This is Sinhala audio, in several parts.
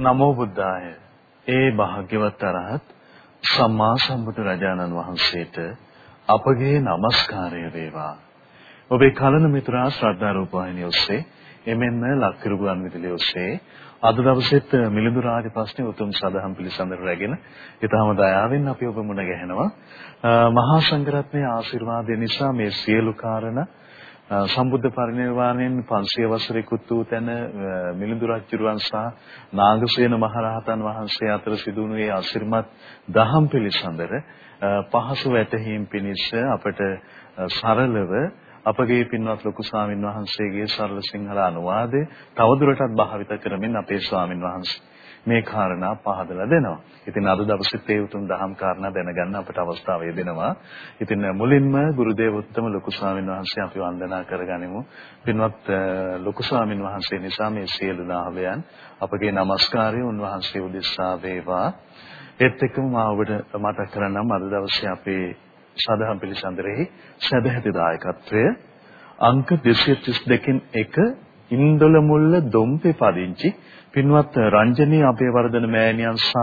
නමෝ බුද්ධාය. ඒ භාග්‍යවත් අරහත් සම්මා සම්බුදු රජාණන් වහන්සේට අපගේ নমස්කාරය වේවා. ඔබේ කලන මිතුරා ශ්‍රද්ධා රූපවාහිනිය ඔස්සේ එමෙන්න ලක්කිරු ගුවන් විදුලිය ඔස්සේ අද දවසෙත් මිලිඳු රාජ ප්‍රශ්නේ උතුම් සදහම් පිළිසඳර රැගෙන ඊටම දයාවෙන් අපි ඔබ මුණ ගැහෙනවා. මහා සංඝරත්නයේ ආශිර්වාදය නිසා මේ සියලු කාරණා සම්බුද්ධ පරිනිර්වාණයෙන් 500 වසරෙකුත් වූ තැන මිලිඳු රජුරුවන් සහ නාගසේන මහරහතන් වහන්සේ අතර සිදු වුණු ඒ අසිරිමත් දහම් පිළිසඳර පහසු වැටහීම් පිණිස අපට සරලව අපගේ පින්වත් ලොකු ස්වාමින් වහන්සේගේ සරල සිංහල අනුවාදය තවදුරටත් භාවිත කරමින් අපේ ස්වාමින් වහන්සේ මේ කාරණා පහදලා දෙනවා. ඉතින් අද දවසෙත් ඒ උතුම් දහම් කාරණා දැනගන්න අපට අවස්ථාව ලැබෙනවා. ඉතින් මුලින්ම ගුරුදේව උත්තම ලොකු ස්වාමීන් වහන්සේ අපි වන්දනා කරගනිමු. පින්වත් ලොකු ස්වාමීන් වහන්සේ නිසා මේ සියලු දාහවයන් අපගේ নমස්කාරය උන්වහන්සේ උදෙසා වේවා. ඒත් එක්කම මා ඔබට මතක් කරන්නම් අද දවසේ අපේ සදහම් පිළිසඳරෙහි සදැහැති දායකත්වය අංක 232කින් එක ඉන්දොල මුල්ල දොම්පේ පදිංචි. පින්වත් රංජනී අපේවර්ධන මෑණියන් සහ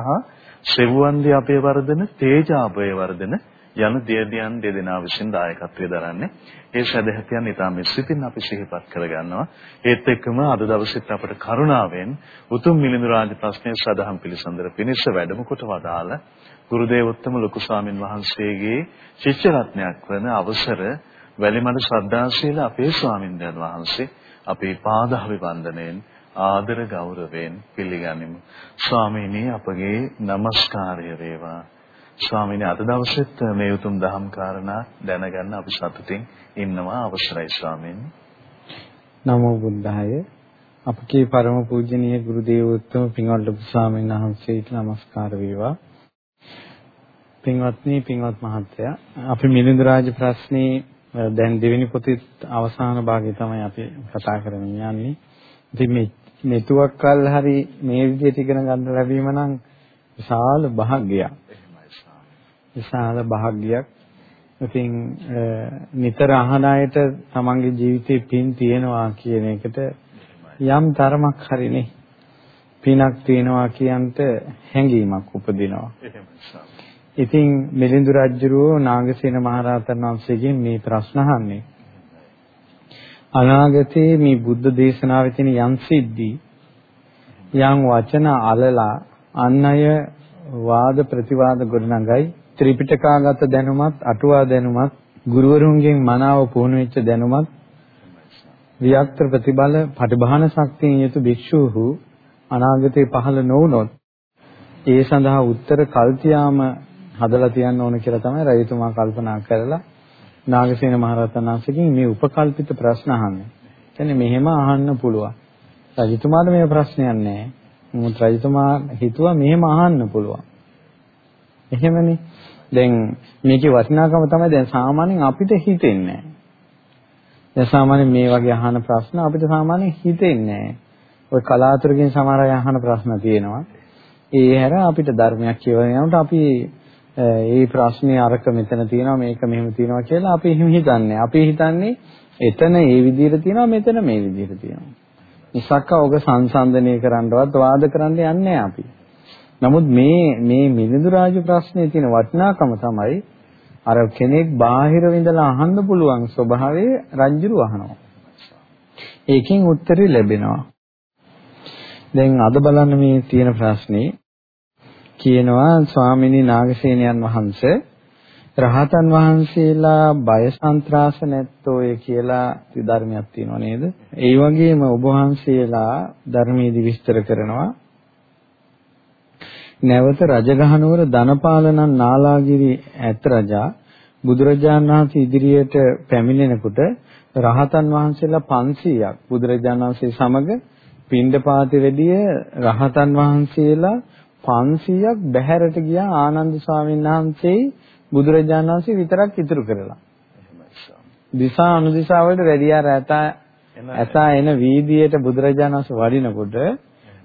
සෙව්වන්දි අපේවර්ධන තේජා අපේවර්ධන යන දෙවියන් දෙදෙනා විසින් දායකත්වයේ දරන්නේ. ඒ සදහතියන් ඊටම සිතින් අපි සිහිපත් කරගන්නවා. ඒත් එක්කම අද දවසෙත් අපට කරුණාවෙන් උතුම් මිලිඳු රාජ ප්‍රශ්නයේ සදහම් පිළිසඳර පිණිස වැඩම කොට වදාළ ගුරුදේවෝත්තම ලොකු ස්වාමින් වහන්සේගේ ශිෂ්‍ය රත්නයක් වන අවසර වැලිමඩ ශ්‍රද්ධාශීල අපේ ස්වාමින්දයන් වහන්සේ අපේ පාදාභිවන්දනයෙන් ආදර ගෞරවයෙන් පිළිගනිමු. ස්වාමීනි අපගේ নমස්කාරය වේවා. ස්වාමීනි අද දවසෙත් මේ උතුම් දහම් කාරණා දැනගන්න අපි සතුටින් ඉන්නවා අවසරයි ස්වාමීනි. නමෝ බුද්ධාය. අපගේ ಪರම පූජනීය ගුරු දේවෝත්තම පින්වත් ලොකු ස්වාමීන් වහන්සේට নমස්කාර වේවා. පින්වත්නි පින්වත් මහත්තයා අපි මිලිඳු රාජ ප්‍රශ්නේ දැන් දෙවෙනි පොතේ අවසාන භාගය තමයි අපි කතා කරමින් යන්නේ. ඉතින් මේ මෙතුවක් කල් හරි මේ විදිහට ඉගෙන ගන්න ලැබීම නම් විශාල භාග්යයක්. විශාල භාග්යයක්. ඉතින් නිතර අහන අයට තමන්ගේ ජීවිතේ පින් තියෙනවා කියන එකට යම් තරමක් හරිනේ පිනක් තියෙනවා කියන්ට හැඟීමක් උපදිනවා. ඉතින් මිලිඳු රජුරෝ නාගසේන මහරහතන් වහන්සේගෙන් මේ ප්‍රශ්න අහන්නේ. අනාගතයේ මේ බුද්ධ දේශනාවේ තියෙන යම් සිද්ධි යම් වචන අලලා අන් අය වාද ප්‍රතිවාද ගොඩනගයි ත්‍රිපිටකාගත දැනුමත් අටුවා දැනුමත් ගුරුවරුන්ගෙන් මනාව පුහුණු වෙච්ච දැනුමත් වික්ත්‍ර ප්‍රතිබල පටිභාන ශක්තියෙන් යුතු භික්ෂූහු අනාගතේ පහළ නොවුනොත් ඒ සඳහා උත්තර කල්තියාම හදලා තියන්න ඕන කියලා තමයි රජතුමා කල්පනා කරලා නාගසේන මහරහතන් වහන්සේගෙන් මේ උපකල්පිත ප්‍රශ්න අහන්නේ. කියන්නේ මෙහෙම අහන්න පුළුවන්. රජතුමාට මේ ප්‍රශ්නයක් නැහැ. මොකද රජතුමා හිතුවා මෙහෙම අහන්න පුළුවන්. එහෙමනේ. දැන් මේකේ වටිනාකම තමයි දැන් සාමාන්‍යයෙන් අපිට හිතෙන්නේ දැන් සාමාන්‍යයෙන් මේ වගේ අහන ප්‍රශ්න අපිට සාමාන්‍යයෙන් හිතෙන්නේ නැහැ. ඔය කලාතුරකින් සමහර අය අහන ප්‍රශ්න තියෙනවා. ඒ හැර අපිට ධර්මයක් කියවන යනකොට අපි ඒ ප්‍රශ්නේ අරක මෙතන තියෙනවා මේක මෙහෙම තියෙනවා කියලා අපි එහෙම හිතන්නේ. අපි හිතන්නේ එතන ඒ විදිහට තියෙනවා මෙතන මේ විදිහට තියෙනවා. නිසක්ක ඔබ සංසන්දනය කරන්නවත් වාද කරන්න යන්නේ අපි. නමුත් මේ මේ මිලිඳු රාජ ප්‍රශ්නේ තියෙන වටිනාකම තමයි අර කෙනෙක් බාහිර විඳලා අහන්න පුළුවන් ස්වභාවයේ රංජුරු අහනවා. ඒකෙන් උත්තරේ ලැබෙනවා. දැන් අද බලන්න මේ තියෙන ප්‍රශ්නේ කියනවා ස්වාමිනී නාගසේනයන් වහන්සේ රහතන් වහන්සේලා බය සන්ත්‍රාස නැත්තෝය කියලා ධර්මයක් තියෙනවා නේද? ඒ වගේම ඔබ වහන්සේලා ධර්මයේදී විස්තර කරනවා නැවත රජගහනුවර ධනපාලනන් නාලාගිරි ඇත් රජා බුදුරජාණන් වහන්සේ ඉදිරියට පැමිණෙනකොට රහතන් වහන්සේලා 500ක් බුදුරජාණන් වහන්සේ සමග පින්ඩපාතේ වැඩිය රහතන් වහන්සේලා 500ක් බැහැරට ගියා ආනන්ද ස්වාමීන් වහන්සේ බුදුරජාණන් වහන්සේ විතරක් ඉතුරු කරලා. දිසා අනුදිසා වලට වැඩියා රැතා ඇතා එන වීදියේට බුදුරජාණන් වහන්සේ වඩිනකොට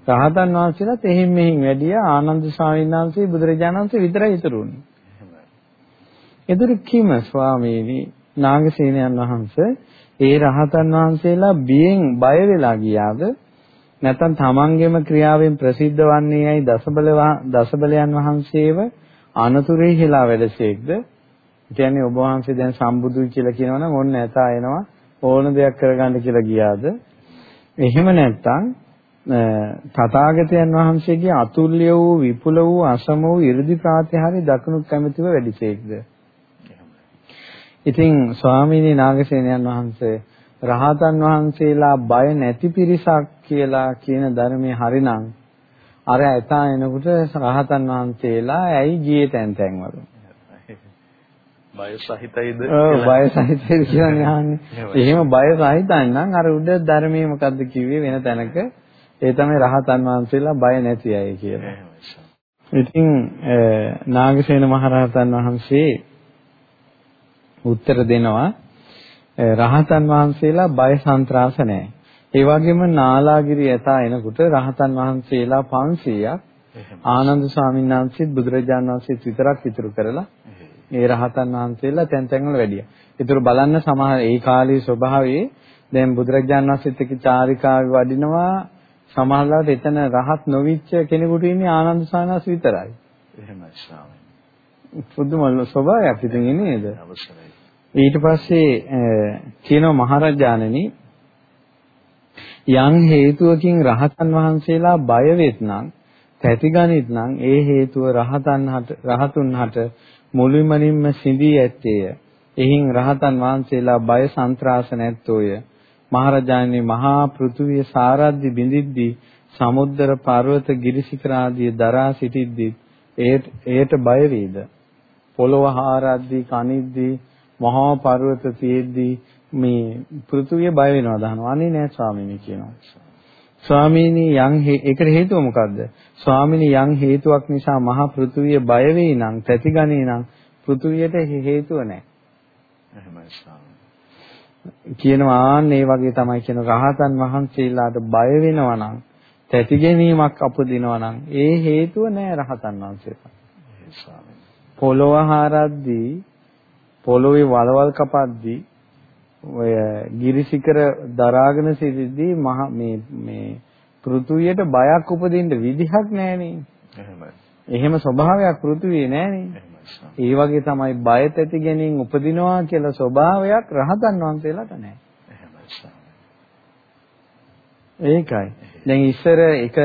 රහතන් වහන්සේලාත් එහෙන් මෙහින් වැඩියා ආනන්ද ස්වාමීන් වහන්සේ බුදුරජාණන් වහන්සේ විතරයි ඉතුරු වුනේ. එදිරි කීම ස්වාමීනි නාගසේනයන් වහන්සේ ඒ රහතන් වහන්සේලා බියෙන් බය වෙලා ගියාද නැත්නම් තමන්ගේම ක්‍රියාවෙන් ප්‍රසිද්ධ වන්නේ ඇයි දසබල දසබලයන් වහන්සේව අනතුරේ හිලා වැඩසේක්ද? කියන්නේ ඔබ වහන්සේ දැන් සම්බුදුයි කියලා කියනවනම් ඕන්න නැතා එනවා ඕන දෙයක් කරගන්න කියලා ගියාද? එහෙම නැත්නම් තථාගතයන් වහන්සේගේ අතුල්‍ය වූ විපුල වූ අසම වූ 이르දි ප්‍රාතිහාරි දකුණු කැමැතිව වැඩිසේක්ද? ඉතින් ස්වාමීනි නාගසේනයන් වහන්සේ රහතන් වහන්සේලා බය නැති පිරිසක් කියලා කියන ධර්මයේ හරිනම් අර ඇතා එනකොට රහතන් වහන්සේලා ඇයි ගියේ තැන් තැන් වල? බය සහිතයිද ඔව් බය සහිතයි කියන්නේ අහන්නේ. එහෙම බය සහිතයි නම් අර උඩ ධර්මයේ මොකද්ද කිව්වේ වෙන තැනක? ඒ තමයි රහතන් වහන්සේලා බය නැති අය කියලා. ඉතින් නාගසේන මහරහතන් වහන්සේ උත්තර දෙනවා රහතන් වහන්සේලා බය සන්ත්‍රාස නැහැ. ඒ වගේම නාලාගිරි යතා එනකොට රහතන් වහන්සේලා 500ක් ආනන්ද ස්වාමීන් වහන්සේත් බුදුරජාණන් වහන්සේත් විතරක් ඉතුරු කරලා ඒ රහතන් වහන්සේලා තැන් තැන් වල වැඩියා. ඒතර බලන්න සමහර ඒ කාලේ ස්වභාවයේ දැන් බුදුරජාණන් වහන්සේත් එක්ක චාරිකාවේ වඩිනවා සමහරවිට එතන රහත් නොවිච්ච කෙනෙකුට ඉන්නේ ආනන්ද සානස් විතරයි. එහෙමයි ස්වාමීනි. පුදුම ස්වභාවයක් ඉතින් නේද? අවශ්‍යයි. ඊට පස්සේ කියනවා මහරජාණනි යම් හේතුවකින් රහතන් වහන්සේලා බය වෙත්නම් තැතිගනිත් නම් ඒ හේතුව රහතන් හට රහතුන් හට මුළුමනින්ම සිඳී ඇත්තේය. එහින් රහතන් වහන්සේලා බය සන්ත්‍රාස නැත්තෝය. මහරජාණනි මහා පෘථුවිය සාරද්දි බිඳිද්දී සමුද්‍ර පර්වත ගිරිසිකර ආදී දරා සිටිද්දී එයට බය වේද පොළොව හාරද්දී කනිද්දී මහා පර්වත තියෙද්දී මේ පෘථුවිය බය වෙනවා දහනවා. අනේ නෑ ස්වාමීනි කියනවා. ස්වාමීනි යම් ඒකට හේතුව මොකද්ද? ස්වාමීනි යම් හේතුවක් නිසා මහා පෘථුවිය බය වෙයි නම් තැතිගනේ නම් පෘථුවියට හේතුව නෑ. එහෙමයි ස්වාමීනි. කියනවා ආන්න වගේ තමයි කියන රහතන් වහන්සේලාට බය වෙනවා නම් තැති ගැනීමක් අපදිනවා නම් ඒ හේතුව නෑ රහතන් වහන්සේට. පොළොව හරද්දී පොළොවේ වලවල් කපද්දී ඔය ගිරිසිකර දරාගෙන සිටිද්දී මහ මේ මේ පෘථුවියට බයක් උපදින්න විදිහක් නෑනේ. එහෙමයි. එහෙම ස්වභාවයක් පෘථුවියේ නෑනේ. ඒ වගේ තමයි බය තැති ගැනීම උපදිනවා කියලා ස්වභාවයක් රහතන් වහන්සේලාට නැහැ. ඒකයි. දැන් ඉස්සර එක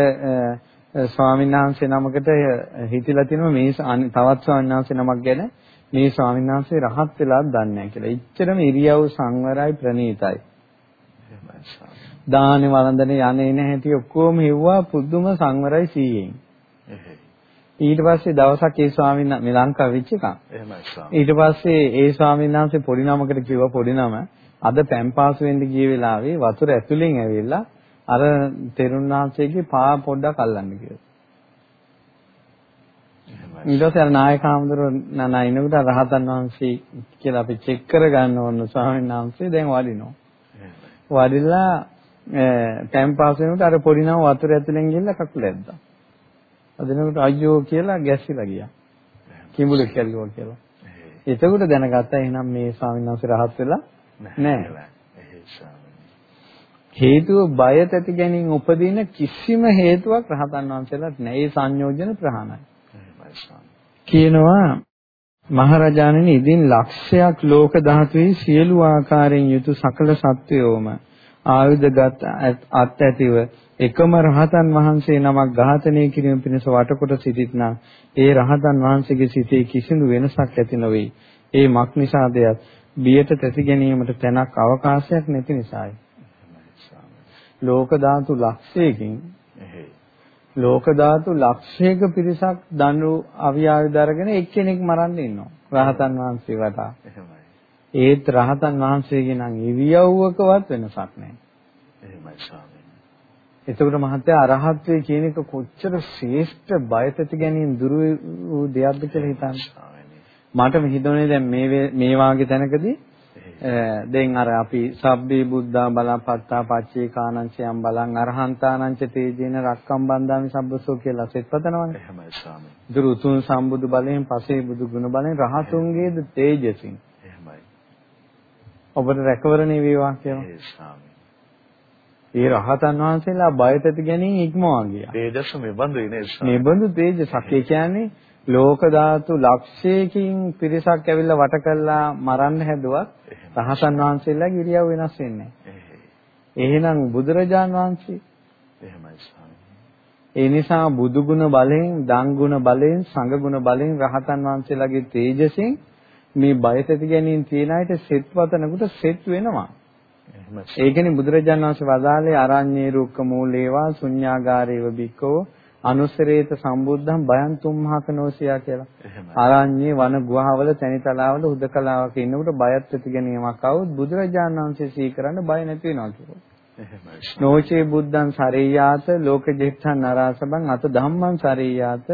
ස්වාමීන් වහන්සේ නමකට හිතිලා තිනවා මේ තවත් ස්වාමීන් වහන්සේ නමක් ගැන මේ ස්වාමීන් වහන්සේ රහත් වෙලාත් දන්නේ නැහැ කියලා. එච්චරම ඉරියව් සංවරයි ප්‍රණීතයි. දානේ වළඳන යන්නේ නැහැටි ඔක්කොම හිව්වා පුදුම සංවරයි සීයෙන්. ඊට පස්සේ දවසක් ඒ ස්වාමීන් මේ ලංකාව වෙච්ච ස්වාමී. ඊට පස්සේ ඒ ස්වාමීන් වහන්සේ පොඩි නමකට කිව්වා පොඩි නම අද පැම්පාසු වෙන්න ගිය වෙලාවේ වතුර ඇතුලෙන් ඇවිල්ලා අර වහන්සේගේ පා පොඩ්ඩක් අල්ලන්න කියලා. අර නායක හාමුදුරුවෝ නනයිනකට රහතන් වහන්සේ කියලා අපි චෙක් කරගන්න ඕන ස්වාමීන් වහන්සේ දැන් වඩිනවා. වඩිලා පැම්පාසු වෙනකොට අර පොඩි නම වතුර ඇතුලෙන් ගිහිල්ලා කකුල ඇද්දා. අදිනකොට අයියෝ කියලා ගැස්සිලා ගියා. කිඹුලෙක් කැල්ලුවා කියලා. එතකොට දැනගත්තා එහෙනම් මේ ස්වාමීන් වහන්සේ රහත් වෙලා නැහැ. හේතුව බය තැති ගැනීම උපදින කිසිම හේතුවක් රහතන් වහන්සේලාට නැහැ. ඒ සංයෝජන ප්‍රහාණයි. කියනවා මහරජාණනි ඉදින් ලක්ෂයක් ලෝක ධාතුවේ සියලු ආකාරයෙන් යුතු සකල සත්වයෝම ආයුධගත් අත් ඇතිව එකම රහතන් වහන්සේ නමක් ඝාතනය කිරීම පිණිස වටකොට සිටිනා ඒ රහතන් වහන්සේගේ සිතේ කිසිදු වෙනසක් ඇති නොවේ. ඒ මක් නිසාදයක් බියට තැති ගැනීමට තැනක් අවකාශයක් නැති නිසායි. ලෝක ධාතු ලක්ෂයකින් ලෝක ධාතු ලක්ෂයක පිරිසක් දඬු අවියාවි දරගෙන එක්කෙනෙක් මරන්න ඉන්නවා. රහතන් වහන්සේ වටා. ඒත් රහතන් වහන්සේගේ නම් ඉරියව්වකවත් වෙනසක් නැහැ. එහෙමයි ස්වාමී. එතකොට මහත්තයා අරහත්ත්වයේ කියන එක කොච්චර ශ්‍රේෂ්ඨ බයතති ගැනීම දුරු වූ දෙයක්ද කියලා හිතන්න. මට හිතුනේ දැන් මේ මේ වාගේ තැනකදී දැන් අර අපි සබ්බේ බුද්ධා බලපත්තා පච්චේ කානංචයන් බලං අරහන්තානංච තේජේන රක්කම් බන්දාමි සබ්බසෝ කියලා සෙත්පතනවනේ. එහෙමයි ස්වාමී. දුරුතුන් සම්බුදු බලයෙන් පසේ බුදු ගුණ බලයෙන් රහතුන්ගේද තේජසින්. එහෙමයි. ඔබට රැකවරණේ වේවා කියලා. ඒ ස්වාමී. ඒ රහතන් වහන්සේලා ඇති ගැනීම ඉක්මවා ගියා. තේජස මෙබඳු ඉනේ. මෙබඳු තේජසක්. කියන්නේ ලෝක ධාතු ලක්ෂයකින් පිරිසක් ඇවිල්ලා වට කළා මරන්න හැදුවත් රහතන් වහන්සේලාගේ ඉරියව් වෙනස් වෙන්නේ නැහැ. එහෙනම් බුදුරජාන් වහන්සේ එහෙමයි ස්වාමී. ඒ නිසා බුදු ගුණ බලෙන්, දන් ගුණ බලෙන්, සංඝ ගුණ බලෙන් රහතන් වහන්සේලාගේ තේජසින් මේ බයත ඇති ගැනීම තියන අයට සෙත් වතනකට සෙත් වෙනවා. ඒ කියන්නේ බුදුරජාණන් වහන්සේ වදාළේ අරඤ්ඤේ රුක්ක මූලේවා ශුඤ්ඤාගාරේව බික්කෝ අනුසරේත සම්බුද්ධං බයං තුම්හක නොසියා කියලා. අරඤ්ඤේ වන ගුහාවල තනිතලාවල හුදකලාවක ඉන්නකොට බයත් ඇති ගැනීමක් આવුත් බුදුරජාණන් වහන්සේ සීකරන්න බය නැති වෙනවා කියලා. නෝචේ බුද්ධං සරේයාත ලෝකජෙත්තං නරාසබං අත ධම්මං සරේයාත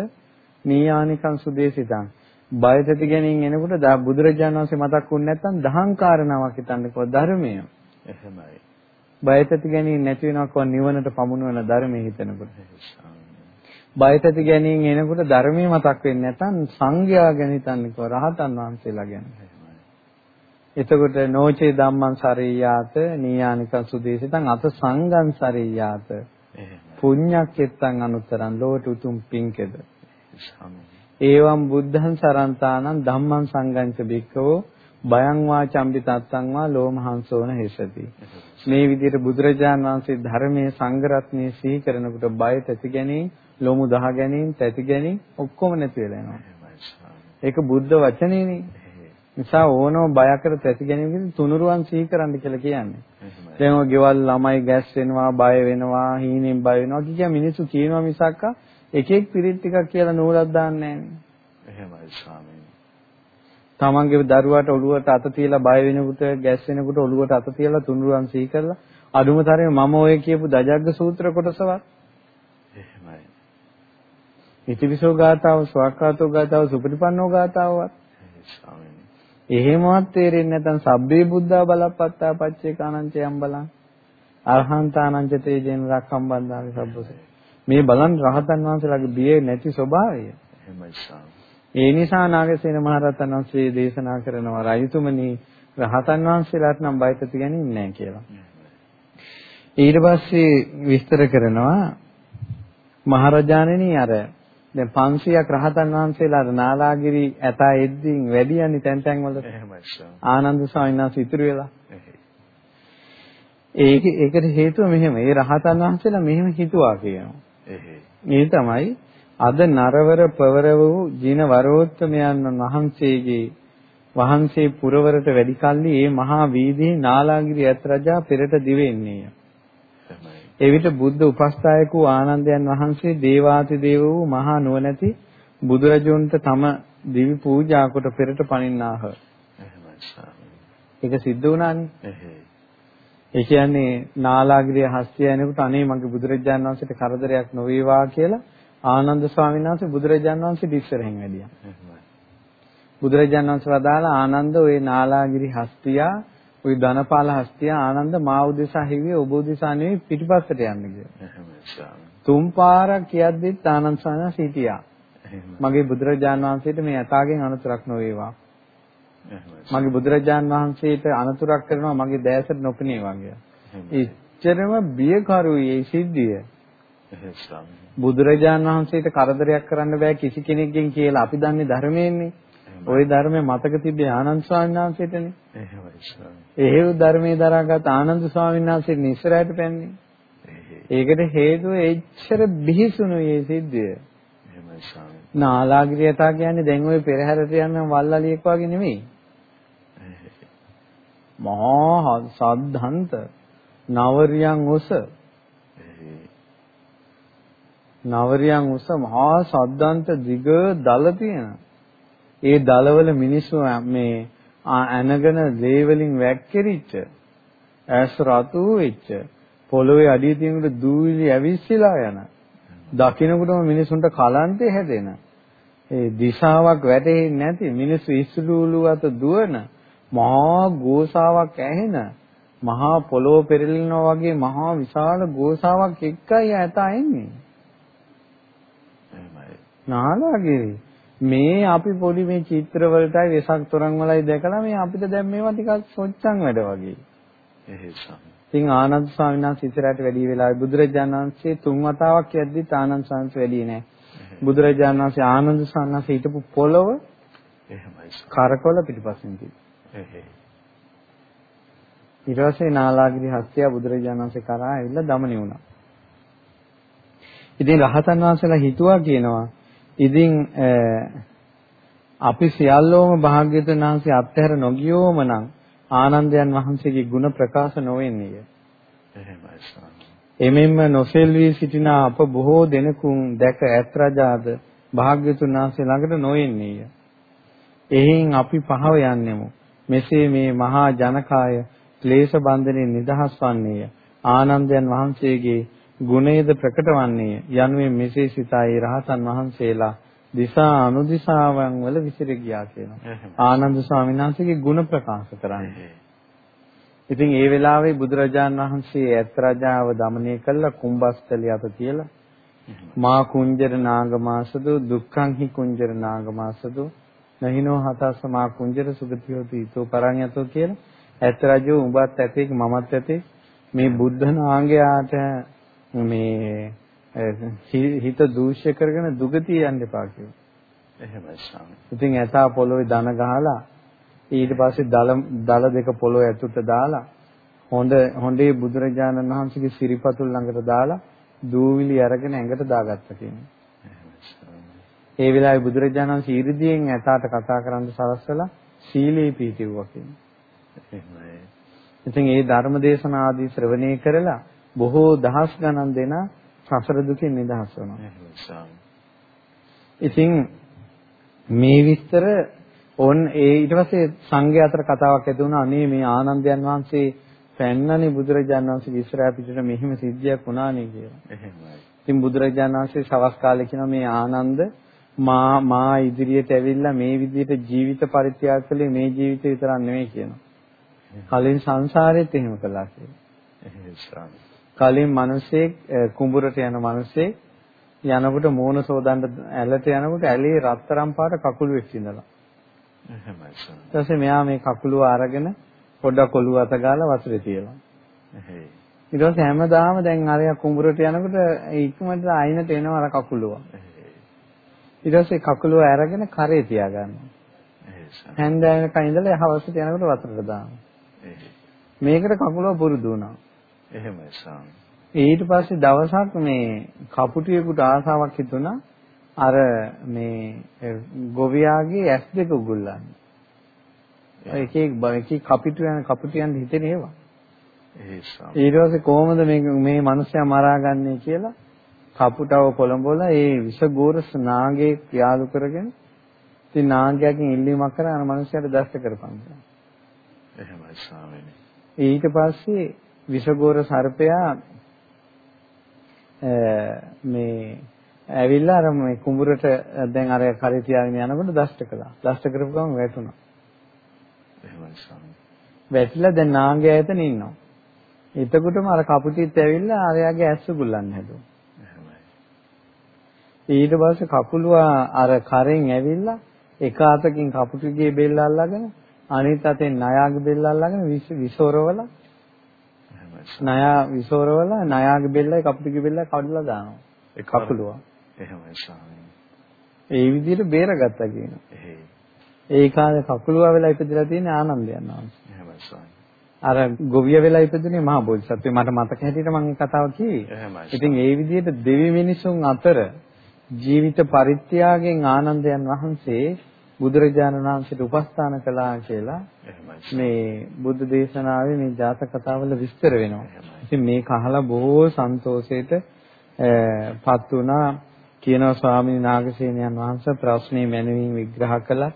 නීයානිකං සුදේසිතං බයත් ඇති ගැනීම එනකොට බුදුරජාණන් වහන්සේ මතක් වුනේ නැත්නම් දහං කාරණාවක් හිතන්නකෝ ධර්මය. එහෙමයි. බයත ඇති ගැනීම නැති වෙනවා කව නිවනට පමුණුවන ධර්මයේ හිතනකොට. බයත ඇති ගැනීම එනකොට ධර්මයේ මතක් වෙන්නේ නැත්නම් සංඝයා ගැන හිතන්නේ කව රහතන් වහන්සේලා ගැන. එතකොට නෝචේ ධම්මං සරියාත නීයානික සුදේශිතං අත සංඝං සරියාත පුඤ්ඤක්කෙත්තං අනුත්තරං ලෝට උතුම් පිංකෙද ඒවම් බුද්ධං සරන්තානං ධම්මං සංඝංච බික්කවෝ බයං වා චම්පි තත්තං වා ලෝමහංසෝන හෙසති. මේ විදිහට බුදුරජාන් වහන්සේ ධර්මයේ සංගරත්නයේ සිහි කරනකොට බය තැති ගැනීම, ලොමු දහ ගැනීම, තැති ගැනීම ඔක්කොම නැති වෙලා යනවා. ඒක බුද්ධ වචනේනේ. නිසා ඕනම බයකට තැති ගැනීම තුනුරුවන් සිහි කරන්න කියලා කියන්නේ. දැන් ඔය ගෙවල් ළමයි ගැස් වෙනවා, බය වෙනවා, හීනෙන් බය වෙනවා කිය මිනිස්සු කියනවා මිසක් එක එක පිරිත් ටිකක් කියලා නෝලක් දාන්නේ. එහෙමයි ස්වාමීනි. තමන්ගේ දරුවාට ඔළුවට අත තියලා බය වෙනකොට ගැස් වෙනකොට ඔළුවට අත තියලා තුනුරුවන් සී කරලා අදුම තරමේ මම ඔය කියපු දජග්ග සූත්‍ර කොටසවත් එහෙමයි. ඉතිවිසෝ ගාතාව, ස්වාක්ඛාතෝ ගාතාව, සුපටිපන්නෝ ගාතාවවත්. එහෙමවත් තේරෙන්නේ නැත්නම් සබ්බේ බුද්ධා බලප්පත්තා පච්චේකානංචයම් බලං. අරහන්තානංච තේජෙන් රක්ඛම් බන්දාමි සබ්බස. මේ බලන් රහතන් වහන්සේලාගේ බියේ නැති ස්වභාවය. ඒ නිසා නාගසේන මහරහතන් වහන්සේ දේශනා කරනවා රයිතුමනි රහතන් වහන්සේලාට නම් බයතති ගැනීම නැහැ කියලා. ඊට පස්සේ විස්තර කරනවා මහරජාණෙනි අර දැන් 500ක් රහතන් වහන්සේලා නාලාගිරි ඇතා එද්දීන් වැඩි යන්නේ තැන් තැන් වල. ආනන්ද ස්වාමීන් වහන්සේ ඉතුරු වෙලා. ඒක ඒකට හේතුව මෙහෙම. ඒ රහතන් වහන්සේලා මෙහෙම හිතුවා කියනවා. ඒ තමයි අද නරවර පවර වූ ජින වරෝත්තමයන් වහන්සේගේ වහන්සේ පුරවරට වැඩි කල්ලි ඒ මහා වීදියේ නාලාගිරි ඇත් රජා පෙරට දිවෙන්නේය. එවිට බුද්ධ උපස්ථායක වූ ආනන්දයන් වහන්සේ දේවාති දේව වූ මහා නුවණැති බුදුරජුන්ට තම දිවි පූජා කොට පෙරට පනින්නාහ. ඒක සිද්ධ වුණානේ. ඒ කියන්නේ නාලාගිරිය හස්තිය යනකොට අනේ මගේ බුදුරජාණන් වහන්සේට කරදරයක් නොවේවා කියලා ආනන්ද ස්වාමීන් වහන්සේ බුදුරජාණන් වහන්සේට ඉස්සරහින් වැඩියා. බුදුරජාණන් වහන්සේ වදාලා ආනන්ද ওই නාලාගිරි හස්තියා ওই ධනපාල හස්තියා ආනන්ද මා උදෙසා හිවියේ ඔබ උදෙසා නෙවෙයි පිටිපස්සට යන්න කියලා. තුන් පාරක් කියද්දිත් ආනන්ද වහන්සේ හිටියා. මගේ බුදුරජාණන් වහන්සේට මේ යථාගෙන් අනතුරක් නොවේවා. මගේ බුදුරජාණන් වහන්සේට අනතුරක් කරනවා මගේ දැසට නොපෙනේ වගේ. එච්චරම බියකරුයි සිද්ධිය. බුදුරජාන් වහන්සේට කරදරයක් කරන්න බෑ කිසි කෙනෙක්ගෙන් කියලා අපි දන්නේ ධර්මයෙන්නේ. ওই ධර්මය මතක තිබ්බේ ආනන්ද ස්වාමීන් වහන්සේටනේ. එහෙව් ධර්මයේ දරාගත් ආනන්ද ස්වාමීන් වහන්සේ නිස්සරයට පැන්නේ. ඒකට හේතුව එච්චර බිහිසුණු මේ සිද්ධිය. නාලාගිරියතා කියන්නේ දැන් ওই පෙරහැරට යන වල්ලලියෙක් වගේ නෙමෙයි. මහා සද්ධාන්ත නවරියන් ඔස නවරියන් උස මහා සද්දන්ත දිග දල තියෙන. ඒ දලවල මිනිස්සු මේ ඇනගෙන දේ වලින් වැක්කිරිච්ච ඇස් රතු වෙච්ච පොළවේ අඩිය තියෙනකොට දූවිලි ඇවිස්සලා යන දකින්නකොටම මිනිසුන්ට කලන්තේ හැදෙන. ඒ දිශාවක් වැටෙන්නේ නැති මිනිස්සු ඉස්සුලූලු අත දුවන මහා ගෝසාවක් ඇහෙන මහා පොළොව පෙරලෙනවා වගේ මහා විශාල ගෝසාවක් එක්කයි ඇතා එන්නේ. නාලාගිරි මේ අපි පොඩි මේ චිත්‍රවලටයි වෙසක් තොරන් වලයි දැකලා මේ අපිට දැන් මේවා ටිකක් සොච්චම් වැඩ වගේ. එහෙසම්. ඉතින් ආනන්ද ස්වාමීන් වහන්සේ ඉස්සරහට වැඩි වෙලාවේ බුදුරජාණන් වහන්සේ තුන් වතාවක් යද්දිත් ආනන්ද සාංශ වැඩි නෑ. බුදුරජාණන් වහන්සේ ආනන්ද සාංශ හිටපු පොළව එහෙමයි. කරකවල පිටිපස්සෙන් තිබ්බා. එහෙයි. ඊට පස්සේ නාලාගිරි හස්තිය බුදුරජාණන් වහන්සේ කරා ඇවිල්ලා දමණය වුණා. ඉතින් රහතන් වහන්සේලා හිතුවා කියනවා ඉතින් අපි සියල්ලෝම භාග්‍යවතුන් වහන්සේ අත්හැර නොගියෝම නම් ආනන්දයන් වහන්සේගේ ගුණ ප්‍රකාශ නොවෙන්නේය. එහෙමයි ස්වාමී. එමෙන්ම නොසෙල්වී සිටින අප බොහෝ දෙනෙකුන් දැක ඇත් රජාද භාග්‍යවතුන් වහන්සේ ළඟට නොෙන්නේය. එහෙන් අපි පහව යන්නෙමු. මෙසේ මේ මහා ජනකාය ක්ලේශ බන්ධනෙන් නිදහස් වන්නේය. ආනන්දයන් වහන්සේගේ ගුණයේද ප්‍රකට වන්නේය යනුවෙන් මෙසේ සිතා ඒ රහතන් වහන්සේලා දිසා අනුදිසාවන් වල විසිර ගියා කියනවා. ආනන්ද ස්වාමීන් වහන්සේගේ ගුණ ප්‍රකාශ කරන්නේ. ඉතින් ඒ වෙලාවේ බුදුරජාන් වහන්සේ ඇත් රජාව দমনය කළ කුඹස්තලිය අත කියලා මා කුංජර නාගමාසදු දුක්ඛං හි කුංජර නාගමාසදු. නහිනෝ හතස්ස මා කුංජර සුගතියෝති ඊතෝ පරඤ්ඤතෝ කියලා. ඇත් රජු උඹත් ඇතේ මමත් ඇතේ මේ බුද්ධ නාගයාට මේ හිත දූෂ්‍ය කරගෙන දුගතිය යන්න එපා කිව්වා. එහෙමයි ස්වාමී. ඉතින් ඇතා පොළොවේ දන ගහලා ඊට පස්සේ දල දල දෙක පොළොව ඇතුළට දාලා හොඳ හොඳේ බුදුරජාණන් වහන්සේගේ සිරිපතුල් ළඟට දාලා දූවිලි අරගෙන ඇඟට දාගත්තා කියන්නේ. ඒ වෙලාවේ බුදුරජාණන් වහන්සේ ඉරිදියෙන් ඇතාට කතා කරන්න සලස්සලා සීලේ පිහිටුවා කියන්නේ. ඉතින් ඒ ධර්ම දේශනා ආදී ශ්‍රවණය කරලා බොහෝ දහස් ගණන් දෙනා සසර දුකින් නිදහස් වෙනවා. ඉතින් මේ විස්තර ඔන් ඒ ඊට පස්සේ සංඝයා අතර කතාවක් ඇති වුණා අනේ මේ ආනන්දයන් වහන්සේ පැන්නනේ බුදුරජාණන් වහන්සේ ඉස්සරහ පිටට මෙහිම සිද්ධියක් වුණානේ කියලා. එහෙමයි. ඉතින් බුදුරජාණන් වහන්සේ සවස් කාලේ කියනවා මේ ආනන්ද මා මා ඉදිරියට ඇවිල්ලා මේ විදිහට ජීවිත පරිත්‍යාග කළේ මේ ජීවිතේ විතරක් නෙමෙයි කියනවා. කලින් සංසාරෙත් එහෙම කළා කියලා. එහෙම කලින් මිනිස්සේ කුඹුරට යන මිනිස්සේ යනකොට මෝන සෝදන්න ඇලට යනකොට ඇලේ රත්තරන් පාට කකුළු වෙච්ච ඉඳලා. එහෙමයි. ඊට පස්සේ මෙයා මේ කකුළුව අරගෙන පොඩ්ඩක් ඔළුව අත ගාලා වතුරේ තියලා. එහෙයි. ඊට පස්සේ හැමදාම දැන් අරයා කුඹුරට යනකොට ඉක්මනට අයිනට එනවා අර කකුළුව. ඊට පස්සේ කකුළුව අරගෙන කරේ තියාගන්නවා. හැන්දෑවෙනකන් ඉඳලා හවසට යනකොට වතුරට දානවා. මේකට කකුලව පුරුදු වුණා. එහෙමයි ස්වාමී. ඊට පස්සේ දවසක් මේ කපුටියෙකුට ආසාවක් හිතුණා අර මේ ගොවියාගේ ඇස් දෙක උගුල්ලන්න. එක එක එක කපිටු යන කපුටියන් හිතෙන ඒවා. ඊට පස්සේ කොහොමද මේ මේ මිනිස්සයා මරාගන්නේ කියලා කපුටව කොළඹවලා ඒ විෂගෝරස් නාගේ යාලු කරගෙන ඉතින් නාගයාගෙන් ඉල්ලීමක් කරා අර මිනිස්සයාට දැස්ත කරපන් කියලා. එහෙමයි ස්වාමීනි. ඊට පස්සේ විෂගෝර සර්පයා මේ ඇවිල්ලා අර මේ කුඹුරට දැන් අර කරේ තියාගෙන යනකොට දෂ්ට කළා. දෂ්ට කරපු ගමන් වැටුණා. එහෙමයි ස්වාමීනි. වැටිලා දැන් නාගයා එතන ඉන්නවා. එතකොටම අර කපුටිත් ඇවිල්ලා ආරයාගේ ඇස් උගුල්ලන්න හැදුවා. ඊට පස්සේ කකුලුවා අර කරෙන් ඇවිල්ලා එක අතකින් කපුටිගේ බෙල්ල අල්ලගෙන අනිත් අතෙන් ණයාගේ බෙල්ල අල්ලගෙන විසෝරවල ණයා විසෝරවල ණයාගේ බෙල්ලයි කපුටිගේ බෙල්ලයි කඩලා දානවා. ඒ කකුලුව. එහෙමයි ස්වාමීනි. ඒ විදිහට බේරගත්තා කියනවා. එහෙයි. ඒ කාලේ කකුලුව වෙලා ඉපදලා තියෙන ආනන්දයන් වහන්සේ. එහෙමයි ස්වාමීනි. අර ගොවිය වෙලා ඉපදුනේ මහා බෝධිසත්වය මට මතක හැටියට මම මේ කතාව කිව්වේ. ඉතින් ඒ විදිහට දෙවි මිනිසුන් අතර ජීවිත පරිත්‍යාගයෙන් ආනන්දයන් වහන්සේ බුදුරජාණන් වහන්සේට උපස්ථාන කළා කියලා මේ බුද්ධ දේශනාවේ මේ ජාතක කතාවල විස්තර වෙනවා. ඉතින් මේක අහලා බොහෝ සන්තෝෂයට පත් වුණා කියනවා ස්වාමීන් නාගසේනයන් වහන්සේ ප්‍රශ්නේ මැනවින් විග්‍රහ කළා.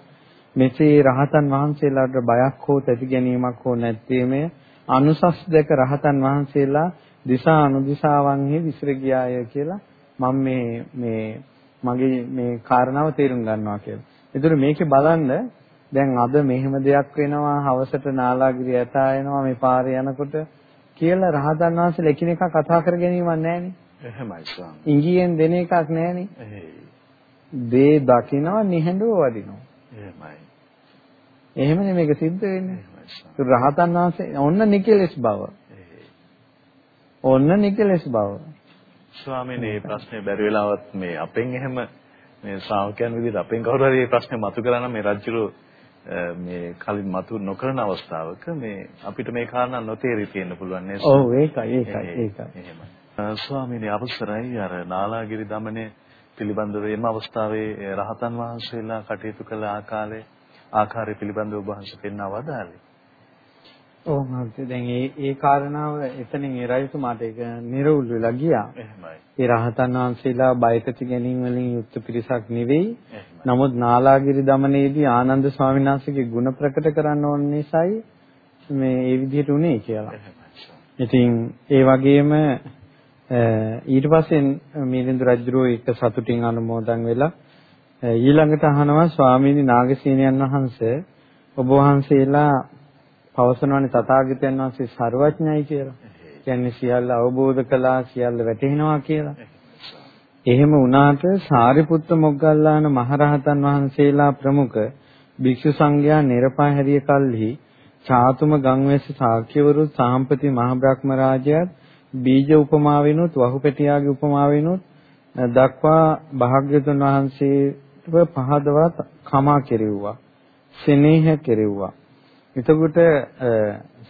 මෙසේ රහතන් වහන්සේලාට බයක් හෝ තැති ගැනීමක් හෝ නැත්තේමය අනුසස් දෙක රහතන් වහන්සේලා දිසා අනුදිසාවන්හි විසිර ගියාය කියලා මම මේ මේ මගේ මේ කාරණාව තේරුම් ගන්නවා කියලා. ඒතර මේකේ බලන්න දැන් අද මෙහෙම දෙයක් වෙනවා හවසට නාලාගිරිය ඇතා එනවා මේ පාරේ යනකොට කියලා රහතන් වහන්සේලා එකිනෙක කතා කර ගැනීමක් නැහැනේ. එහෙමයි ස්වාමී. ඉංගියෙන් දෙන එකක් නැහැනේ. දේ දකිනවා නිහඬව වදිනවා. එහෙමයි. එහෙමනේ මේක සිද්ධ වෙන්නේ. රහතන් වහන්සේ ඔන්න නිකලස් බව. ඔන්න නිකලස් බව. ස්වාමීනි මේ ප්‍රශ්නේ බැරි වෙලාවත් මේ අපෙන් එහෙම මේ ශ්‍රාවකයන් විදිහට අපෙන් කවුරු හරි මේ ප්‍රශ්නේ මතු කරා නම් මේ රජුරු මේ කලින් මතු නොකරන අවස්ථාවක මේ අපිට මේ කාරණා නොතේරී තියෙන්න පුළුවන් නේද? ඔව් ඒකයි ඒකයි ඒකයි. ස්වාමීනි අවසරයි අර නාලාගිරි දමනේ පිළිබඳව එම අවස්ථාවේ රහතන් වහන්සේලා කටයුතු කළ ආකාරයේ ආකාරය පිළිබඳව ඔබ වහන්සේ පෙන්වා වදාළේ. ඔව් මහත්තයා දැන් ඒ ඒ කාරණාව එතනින් ඒ රජතුමාට ඒක නිර්වුල් වෙලා ගියා. එහෙමයි. ඒ රහතන් වහන්සේලා බයකති ගැනීම වලින් යුක්ත පිරිසක් නෙවෙයි. නමුත් නාලාගිරි දමනේදී ආනන්ද ස්වාමීන් වහන්සේගේ ගුණ ප්‍රකට කරන්න ඕන නිසායි මේ ඒ විදිහට උනේ කියලා. ඉතින් ඒ වගේම ඊට පස්සේ මිලිඳු රජුරෝ එක සතුටින් අනුමෝදන් වෙලා ඊළඟට අහනවා ස්වාමීනි නාගසේනයන් වහන්සේ ඔබ වහන්සේලා පවසනවානේ තථාගතයන් වහන්සේ ਸਰවඥයි කියලා. කියන්නේ සියල්ල අවබෝධ කළා සියල්ල වැටහෙනවා කියලා. එහෙම වුණාට සාරිපුත්ත මොග්ගල්ලාන මහරහතන් වහන්සේලා ප්‍රමුඛ භික්ෂු සංඝයා නිරපා හැරිය කල්හි චාතුම ගංවැසි ශාක්‍යවරු සාම්පති මහ බ්‍රහ්ම රාජයාත් බීජ උපමාවෙනුත් වහුපැටියාගේ උපමාවෙනුත් දක්වා භාග්‍යතුන් වහන්සේව පහදවත් කමා කෙරෙව්වා. සෙනෙහ කෙරෙව්වා. එතකොට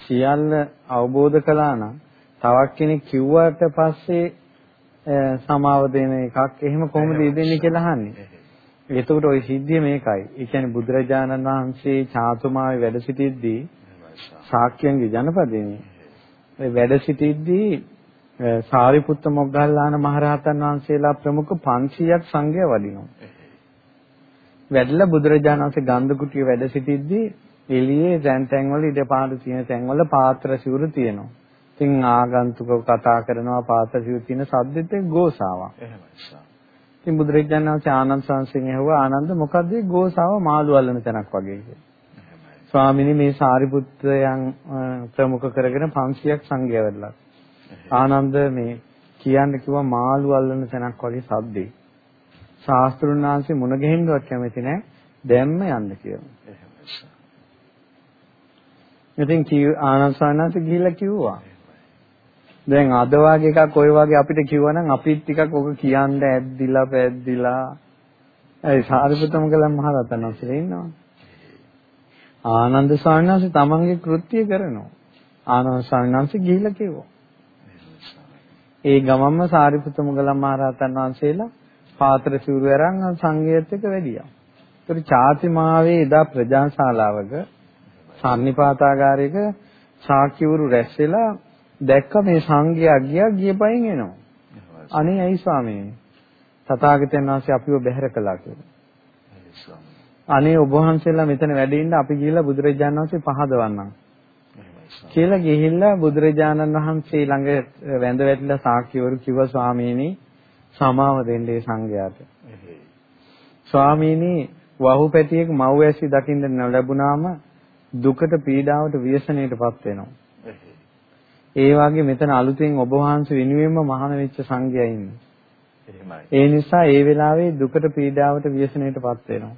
සියල්ල අවබෝධ කළා නම් තවක් කෙනෙක් කිව්වට පස්සේ සමාව දෙන එකක් එහෙම කොහොමද දෙන්නේ කියලා අහන්නේ. එතකොට ওই සිද්ධිය මේකයි. ඒ කියන්නේ බුදුරජාණන් වහන්සේ චාතුමාවේ වැඩ සිටිද්දී ශාක්‍යයන්ගේ ජනපදයේ වැඩ සිටිද්දී සාරිපුත්ත මොග්ගල්ලාන මහරහතන් වහන්සේලා ප්‍රමුඛ 500ක් සංඝය වඩිනවා. වැඩලා බුදුරජාණන් වහන්සේ ගන්ධ කුටිය වැඩ සිටිද්දී එළියේ තැන් තැන් වල ඉඩ පාඩු තියෙන තැන් වල පාත්‍ර සිවුරු තියෙනවා. ඉතින් ආගන්තුකව කතා කරනවා පාත්‍ර සිවුරු තියෙන සද්දෙත් ගෝසාවක්. එහෙමයි. ඉතින් බුදුරජාණන් වහන්සේ ආනන්ද සංසයෙන් ඇහුවා ආනන්ද මොකද්ද මේ ගෝසාව මාළු අල්ලන තැනක් වගේ කියලා. ස්වාමිනේ මේ සාරිපුත්‍රයන් ප්‍රමුඛ කරගෙන 500ක් සංඝයා වැඩලා. ආනන්ද මේ කියන්න කිව්වා මාළු අල්ලන තැනක් වගේ සද්දේ. ශාස්ත්‍රුන් වහන්සේ මුණ ගැහෙන්නවත් කැමති නැහැ. දැම්ම යන්න කියලා. ඉතින් ආනන්ද සානන්ද ගිහිල්ලා කිව්වා. දැන් අද වාගේ එකක් ඔය වාගේ අපිට කිව්වනම් අපිත් ටිකක් ඔක කියන්න ඇද්දිලා පැද්දිලා ඒ සාරිපුත්තම කලම් මහරතන වහන්සේ ඉන්නවා. ආනන්ද ස්වාමීන් වහන්සේ තමන්ගේ කෘත්‍ය කරනවා. ආනන්ද ස්වාමීන් වහන්සේ ගිහිල්ලා කිව්වා. ඒ ගමම්ම සාරිපුත්ත මුගලන් මහරහතන් වහන්සේලා පාත්‍ර සිවුරු අරන් සංඝයත් එක්ක වැඩියා. ඒතර චාතිමාවේ එදා ප්‍රජාශාලාවක සම්නිපාතාගාරයක ශාක්‍යවරු රැස් වෙලා දැක්ක මේ සංඝයා ගියා ගියපයින් එනවා. අනේ ඇයි ස්වාමීනි? තථාගතයන් වහන්සේ අපිව බැහැර කළා කියලා. අනේ ඔබ වහන්සේලා මෙතන වැඩ ඉන්න අපි ගිහිල්ලා බුදුරජාණන් වහන්සේ පහදවන්නම්. කියලා ගිහිල්ලා බුදුරජාණන් වහන්සේ ළඟ වැඳ වැටිලා සාක්කියවරු කිව්වා ස්වාමීනි සමාව දෙන්නේ සංඝයාට. ස්වාමීනි වහුපැටියෙක් මව් ඇසි දකින්න ලැබුණාම දුකට පීඩාවට ව්‍යසනයටපත් වෙනවා. ඒ වගේ මෙතන අලුතෙන් ඔබ වහන්සේ වෙනුවෙන්ම මහාන වෙච්ච සංඝයා ඉන්නේ. ඒ නිසා ඒ වෙලාවේ දුකට පීඩාවට ව්‍යසනයටපත් වෙනවා.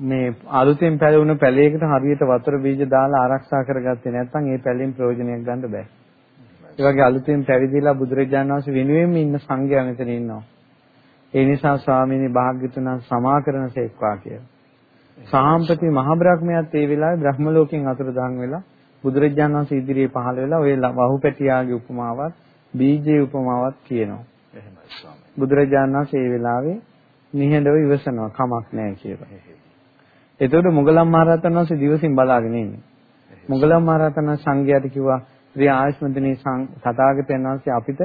මේ අලුතෙන් පැලුණු පැලයකට හරියට වතුර බීජ දාලා ආරක්ෂා කරගත්තේ නැත්නම් ඒ පැලෙන් ප්‍රයෝජනයක් ගන්න බෑ. ඒ වගේ අලුතෙන් පැවිදිලා බුදුරජාණන් වහන්සේ වෙනුවෙන්ම ඉන්න සංඝයා මෙතන ඉන්නවා. ඒ නිසා ස්වාමීනි භාග්‍යතුන් සමා කරනසේක්වා කියලා. සාම්පති මහ බ්‍රහ්මයාත් ඒ වෙලාවේ බ්‍රහ්ම ලෝකෙන් අතුරුදහන් වෙලා බුදුරජාණන් වහන්සේ ඉදිරියේ පහළ වෙලා ඔය වහුපැටියාගේ උපමාවත් බීජේ උපමාවත් කියනවා. එහෙමයි ස්වාමී. බුදුරජාණන් වහන්සේ ඒ වෙලාවේ නිහඬව ඉවසනවා කමක් නැහැ කියලා. එතකොට මුගලන් මහරහතන් වහන්සේ දිවසින් බලාගෙන ඉන්නේ. මුගලන් මහරහතන් සංඝයාට කිව්වා "ප්‍රිය ආයස්මන්තනී තථාගතයන් වහන්සේ අපිට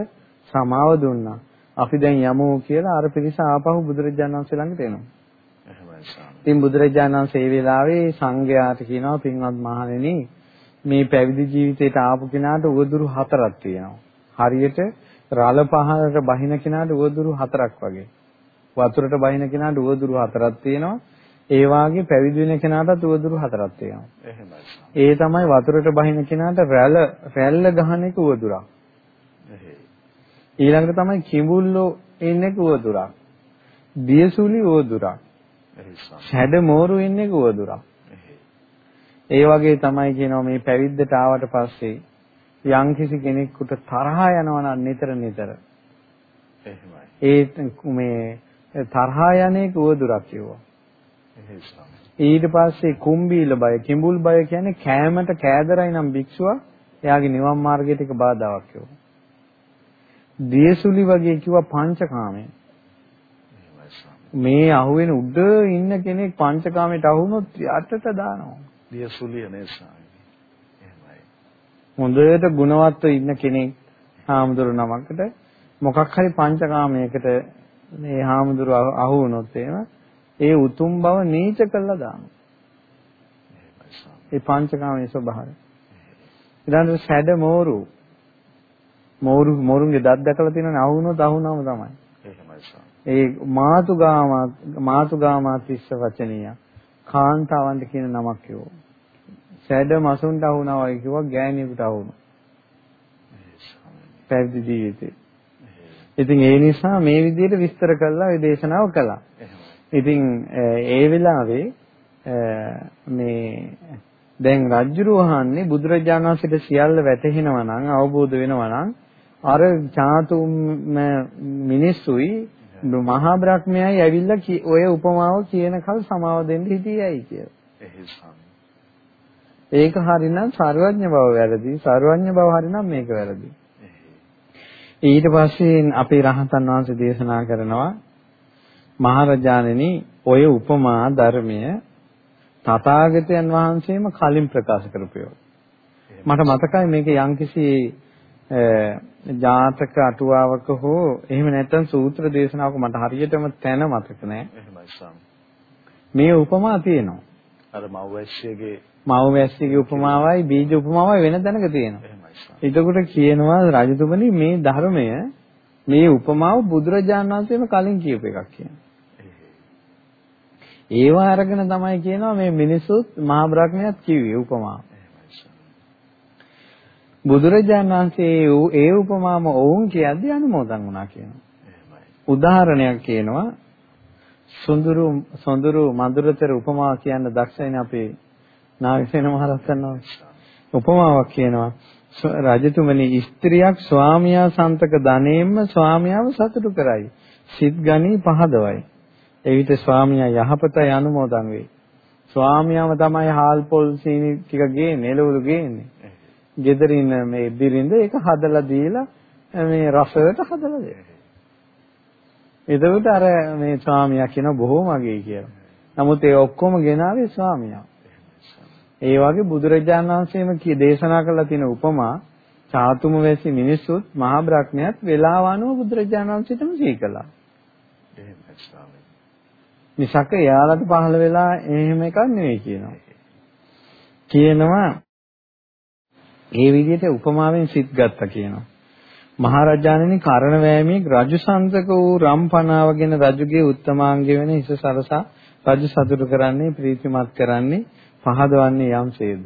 සමාව දුන්නා. අපි දැන් යමු කියලා අර පිරිස ආපහු බුදුරජාණන් වහන්සේ ළඟට එනවා. ඉතින් බුදුරජාණන් වහන්සේ ඒ වෙලාවේ සංඝයාට කියනවා පින්වත් මහණෙනි මේ පැවිදි ජීවිතයට ආපු කෙනාට උවදුරු හතරක් තියෙනවා. හරියට රළ පහරට බහින කෙනාට උවදුරු හතරක් වගේ. වතුරට බහින කෙනාට උවදුරු හතරක් තියෙනවා. ඒ වාගේ පැවිදි වෙන කෙනාටත් උවදුරු හතරක් තියෙනවා. එහෙමයි. ඒ තමයි වතුරට බහින කෙනාට රැළ රැල්ල ගහන එක උවදුරක්. ඊළඟට තමයි කිඹුල්ලෝ ඉන්නේ උවදුරක්. දියසුලි උවදුරක්. ෂැඩ මෝරු ඉන්නේ උවදුරක්. ඒ වගේ තමයි කියනවා මේ පැවිද්දට ආවට පස්සේ යම් කිසි කෙනෙකුට තරහ යනවා නම් නිතර නිතර එහෙමයි. ඒ මේ තරහ යන්නේ. එහෙයි ස්වාමී. ඊට පස්සේ කුම්බීල බය, කිඹුල් බය කියන්නේ කෑමට කෑදරයි නම් භික්ෂුව එයාගේ නිවන් මාර්ගයට එක බාධාවක් කිව්වා. දියසුලි වගේ කිව්වා පංචකාමය. මේ අහුවෙන උඩ ඉන්න කෙනෙක් පංචකාමයට අහුනොත් යටට දානවා. දියසුලිය නේ ස්වාමී. එහෙමයි. හොඳට ගුණවත්ව ඉන්න කෙනෙක් හාමුදුරු නමකට මොකක් හරි පංචකාමයකට මේ හාමුදුරු අහු වුණොත් එහෙම ඒ උතුම් බව නීච කළා දානවා. ඒ පංචකාමයේ ස්වභාවය. ඊළඟට සැඩ මෝරු මෝරු මෝරුන්ගේ දත් දැකලා තියෙනවනේ අහු වුණොත් අහුනම තමයි. එහෙමයි ස්වාමී. ඒ මාතුගාම මාතුගාමා තිස්ස වචනීය කාන්තාවන්ට කියන නමක් කිව්වා. සැඩ මසුන්ට අහුණා වගේ කිව්වා ගෑණියෙකුට අහුණා. එහෙයි ස්වාමී. පැවිදි ජීවිතේ. එහෙයි. ඉතින් ඒ නිසා මේ විදිහට විස්තර කළා ඒ දේශනාව කළා. එහෙමයි. ඉතින් ඒ වෙලාවේ මේ දැන් රජ්ජුරු වහන්නේ බුදුරජාණන් වහන්සේට සියල්ල වැටහෙනවා නම් අවබෝධ වෙනවා නම් අර චාතුම් මිනිස්සුයි මහා බ්‍රහ්මයයි ඇවිල්ලා ඔය උපමාව කියන කල් සමාව දෙන්න හිටියයි කියලා. ඒක හරිනම් සර්වඥ බව වැරදි. සර්වඥ බව හරිනම් මේක වැරදි. ඊට පස්සේ අපේ රහතන් වහන්සේ දේශනා කරනවා මහරජාණෙනි ඔය උපමා ධර්මය තථාගතයන් වහන්සේම කලින් ප්‍රකාශ කරපියෝ. මට මතකයි මේක යම්කිසි ජාතක අටුවාවක හෝ එහෙම නැත්නම් සූත්‍ර දේශනාවක මට හරියටම තැන මතක ස්වාමී. මේ උපමා තියෙනවා. අර මව්වැශ්සියගේ මව් වැස්සිගේ උපමාවයි බීජ උපමාවයි වෙන තැනක තියෙනවා. එතකොට කියනවා රජතුමනි මේ ධර්මය මේ උපමාව බුදුරජාණන් වහන්සේම කලින් කියපු එකක්. එහෙයි. ඒවා අරගෙන තමයි කියනවා මේ මිනිසුත් මහා බ්‍රහ්මයාත් කිව්වේ උපමාව. බුදුරජාණන් වහන්සේ ඒ උපමාම ඔවුන් කියද්දී අනුමෝදන් වුණා කියනවා. උදාහරණයක් කියනවා සොඳුරු සොඳුරු මధుරතර උපමා කියන්න දක්ෂයිනේ අපේ නාගසේන මහරහතන් වහන්සේ. උපමාවක් කියනවා රජතුමනි ස්ත්‍රියක් ස්වාමියා සන්තක ධනෙම්ම ස්වාමියාව සතුටු කරයි. සිත් ගනී පහදවයි. එවිට ස්වාමියා යහපතයි අනුමෝදන් වෙයි. ස්වාමියාම තමයි හාල් පොල් සීනි ටික ගේන්නේ, එළවලු ගේන්නේ. ගෙදරින් මේ බිරිඳ ඒක හදලා දීලා මේ රසයට හදලා දෙනවා. එතකොට අර මේ ස්වාමියා කියන බොහොම අගේ කියලා. නමුත් ඒ ඔක්කොම ගෙනාවේ ස්වාමියා. ඒ වගේ බුදුරජාණන් වහන්සේම දේශනා කළා තියෙන උපමා චාතුම වැසි මිනිස්සුත් මහා බ්‍රහ්මයාත් වේලාව අනුව බුදුරජාණන් වහන්සේටම සීකලා. එහෙමයි ස්වාමී. මිසක එයාලට පහළ වෙලා එහෙම එකක් නෙවෙයි කියනවා. කියනවා ඒ විදිහට උපමාවෙන් සිත් ගත්තා කියනවා. මහරජාණෙනි කරණ වෑමේ රජු සන්තක වූ රම්පනාවගෙන රජුගේ උත්තමාංගය වෙන හිස සරසා රජු සතුටු කරන්නේ ප්‍රීතිමත් කරන්නේ පහදවන්නේ යම්සේද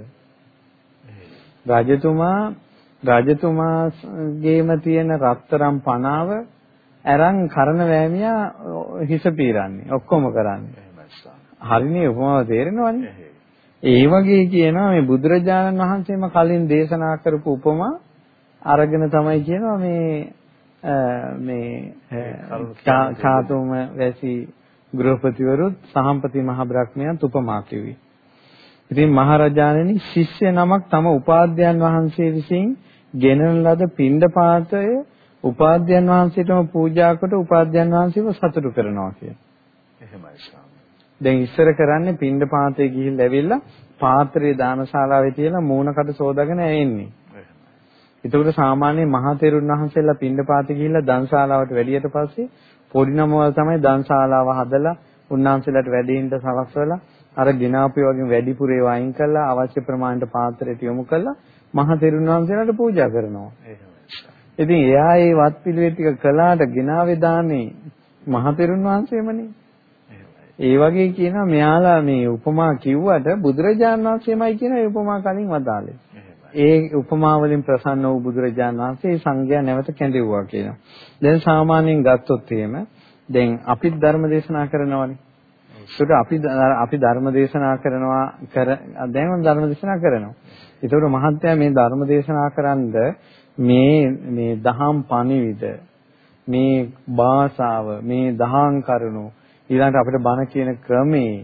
රජතුමා රජතුමාගේම තියෙන රත්තරම් පනාව අරන් කරන වෑමියා හිස පීරන්නේ ඔක්කොම කරන්නේ. හරිනේ උපමාව තේරෙනවනේ. ඒ වගේ කියනවා මේ බුදුරජාණන් වහන්සේම කලින් දේශනා කරපු උපමා අරගෙන තමයි කියනවා මේ මේ චාතුම වැසි ගෘහපතිවරුත් සහම්පති මහ බ්‍රහ්මයන් උපමා කිව්වේ. ඉතින් මහරජාණෙනි ශිෂ්‍ය නමක් තම උපාධ්‍යයන් වහන්සේ විසින් ගෙනන ලද පින්ඩපාතය උපාධ්‍යයන් වහන්සේටම පූජා කොට උපාධ්‍යයන් වහන්සේව සතුටු කරනවා කියන. එහෙමයි ස්වාමී. දැන් ඉස්සර කරන්නේ පින්ඩපාතේ ගිහිල්ලා ඇවිල්ලා පාත්‍රයේ දානශාලාවේ තියලා මූණකට සෝදාගෙන එන්නේ. එහෙමයි. එතකොට සාමාන්‍ය මහා තෙරුන් වහන්සේලා පින්ඩපාතේ ගිහිල්ලා දන්ශාලාවට වැඩියට පස්සේ පොඩි නමවල් තමයි දන්ශාලාව හදලා උන්වහන්සේලාට වැඩිින්ට සලස්වලා අර ගිනාපේ වගේ වැඩිපුර ඒවා අයින් කරලා අවශ්‍ය ප්‍රමාණයට පාත්‍රයට යොමු කරලා මහා තෙරුන් වහන්සේලාට පූජා කරනවා. එහෙමයි ස්වාමී. ඉතින් එයා ඒ වත් පිළිවෙත් ටික කළාට ගිනාවේ දාන්නේ මහා තෙරුන් වහන්සේමනේ. ඒ වගේ කියනවා මෙයාලා මේ උපමා කිව්වට බුදුරජාණන් වහන්සේමයි කියන ඒ උපමා කලින් වදාළේ. ඒ උපමා වලින් ප්‍රසන්න වූ බුදුරජාණන් වහන්සේ සංඝයා නැවත කැඳෙව්වා කියනවා. දැන් සාමාන්‍යයෙන් ගත්තොත් එහෙම දැන් අපිත් ධර්ම දේශනා කරනවානේ. ඒකට අපි අපි ධර්ම දේශනා කරනවා කර දැන් ධර්ම දේශනා කරනවා. ඒකට මහත්ය මේ ධර්ම දේශනා කරන්ද මේ මේ දහම් පණිවිඩ මේ භාෂාව මේ දහම් කරුණු ඊළඟට අපිට බණ කියන ක්‍රමේ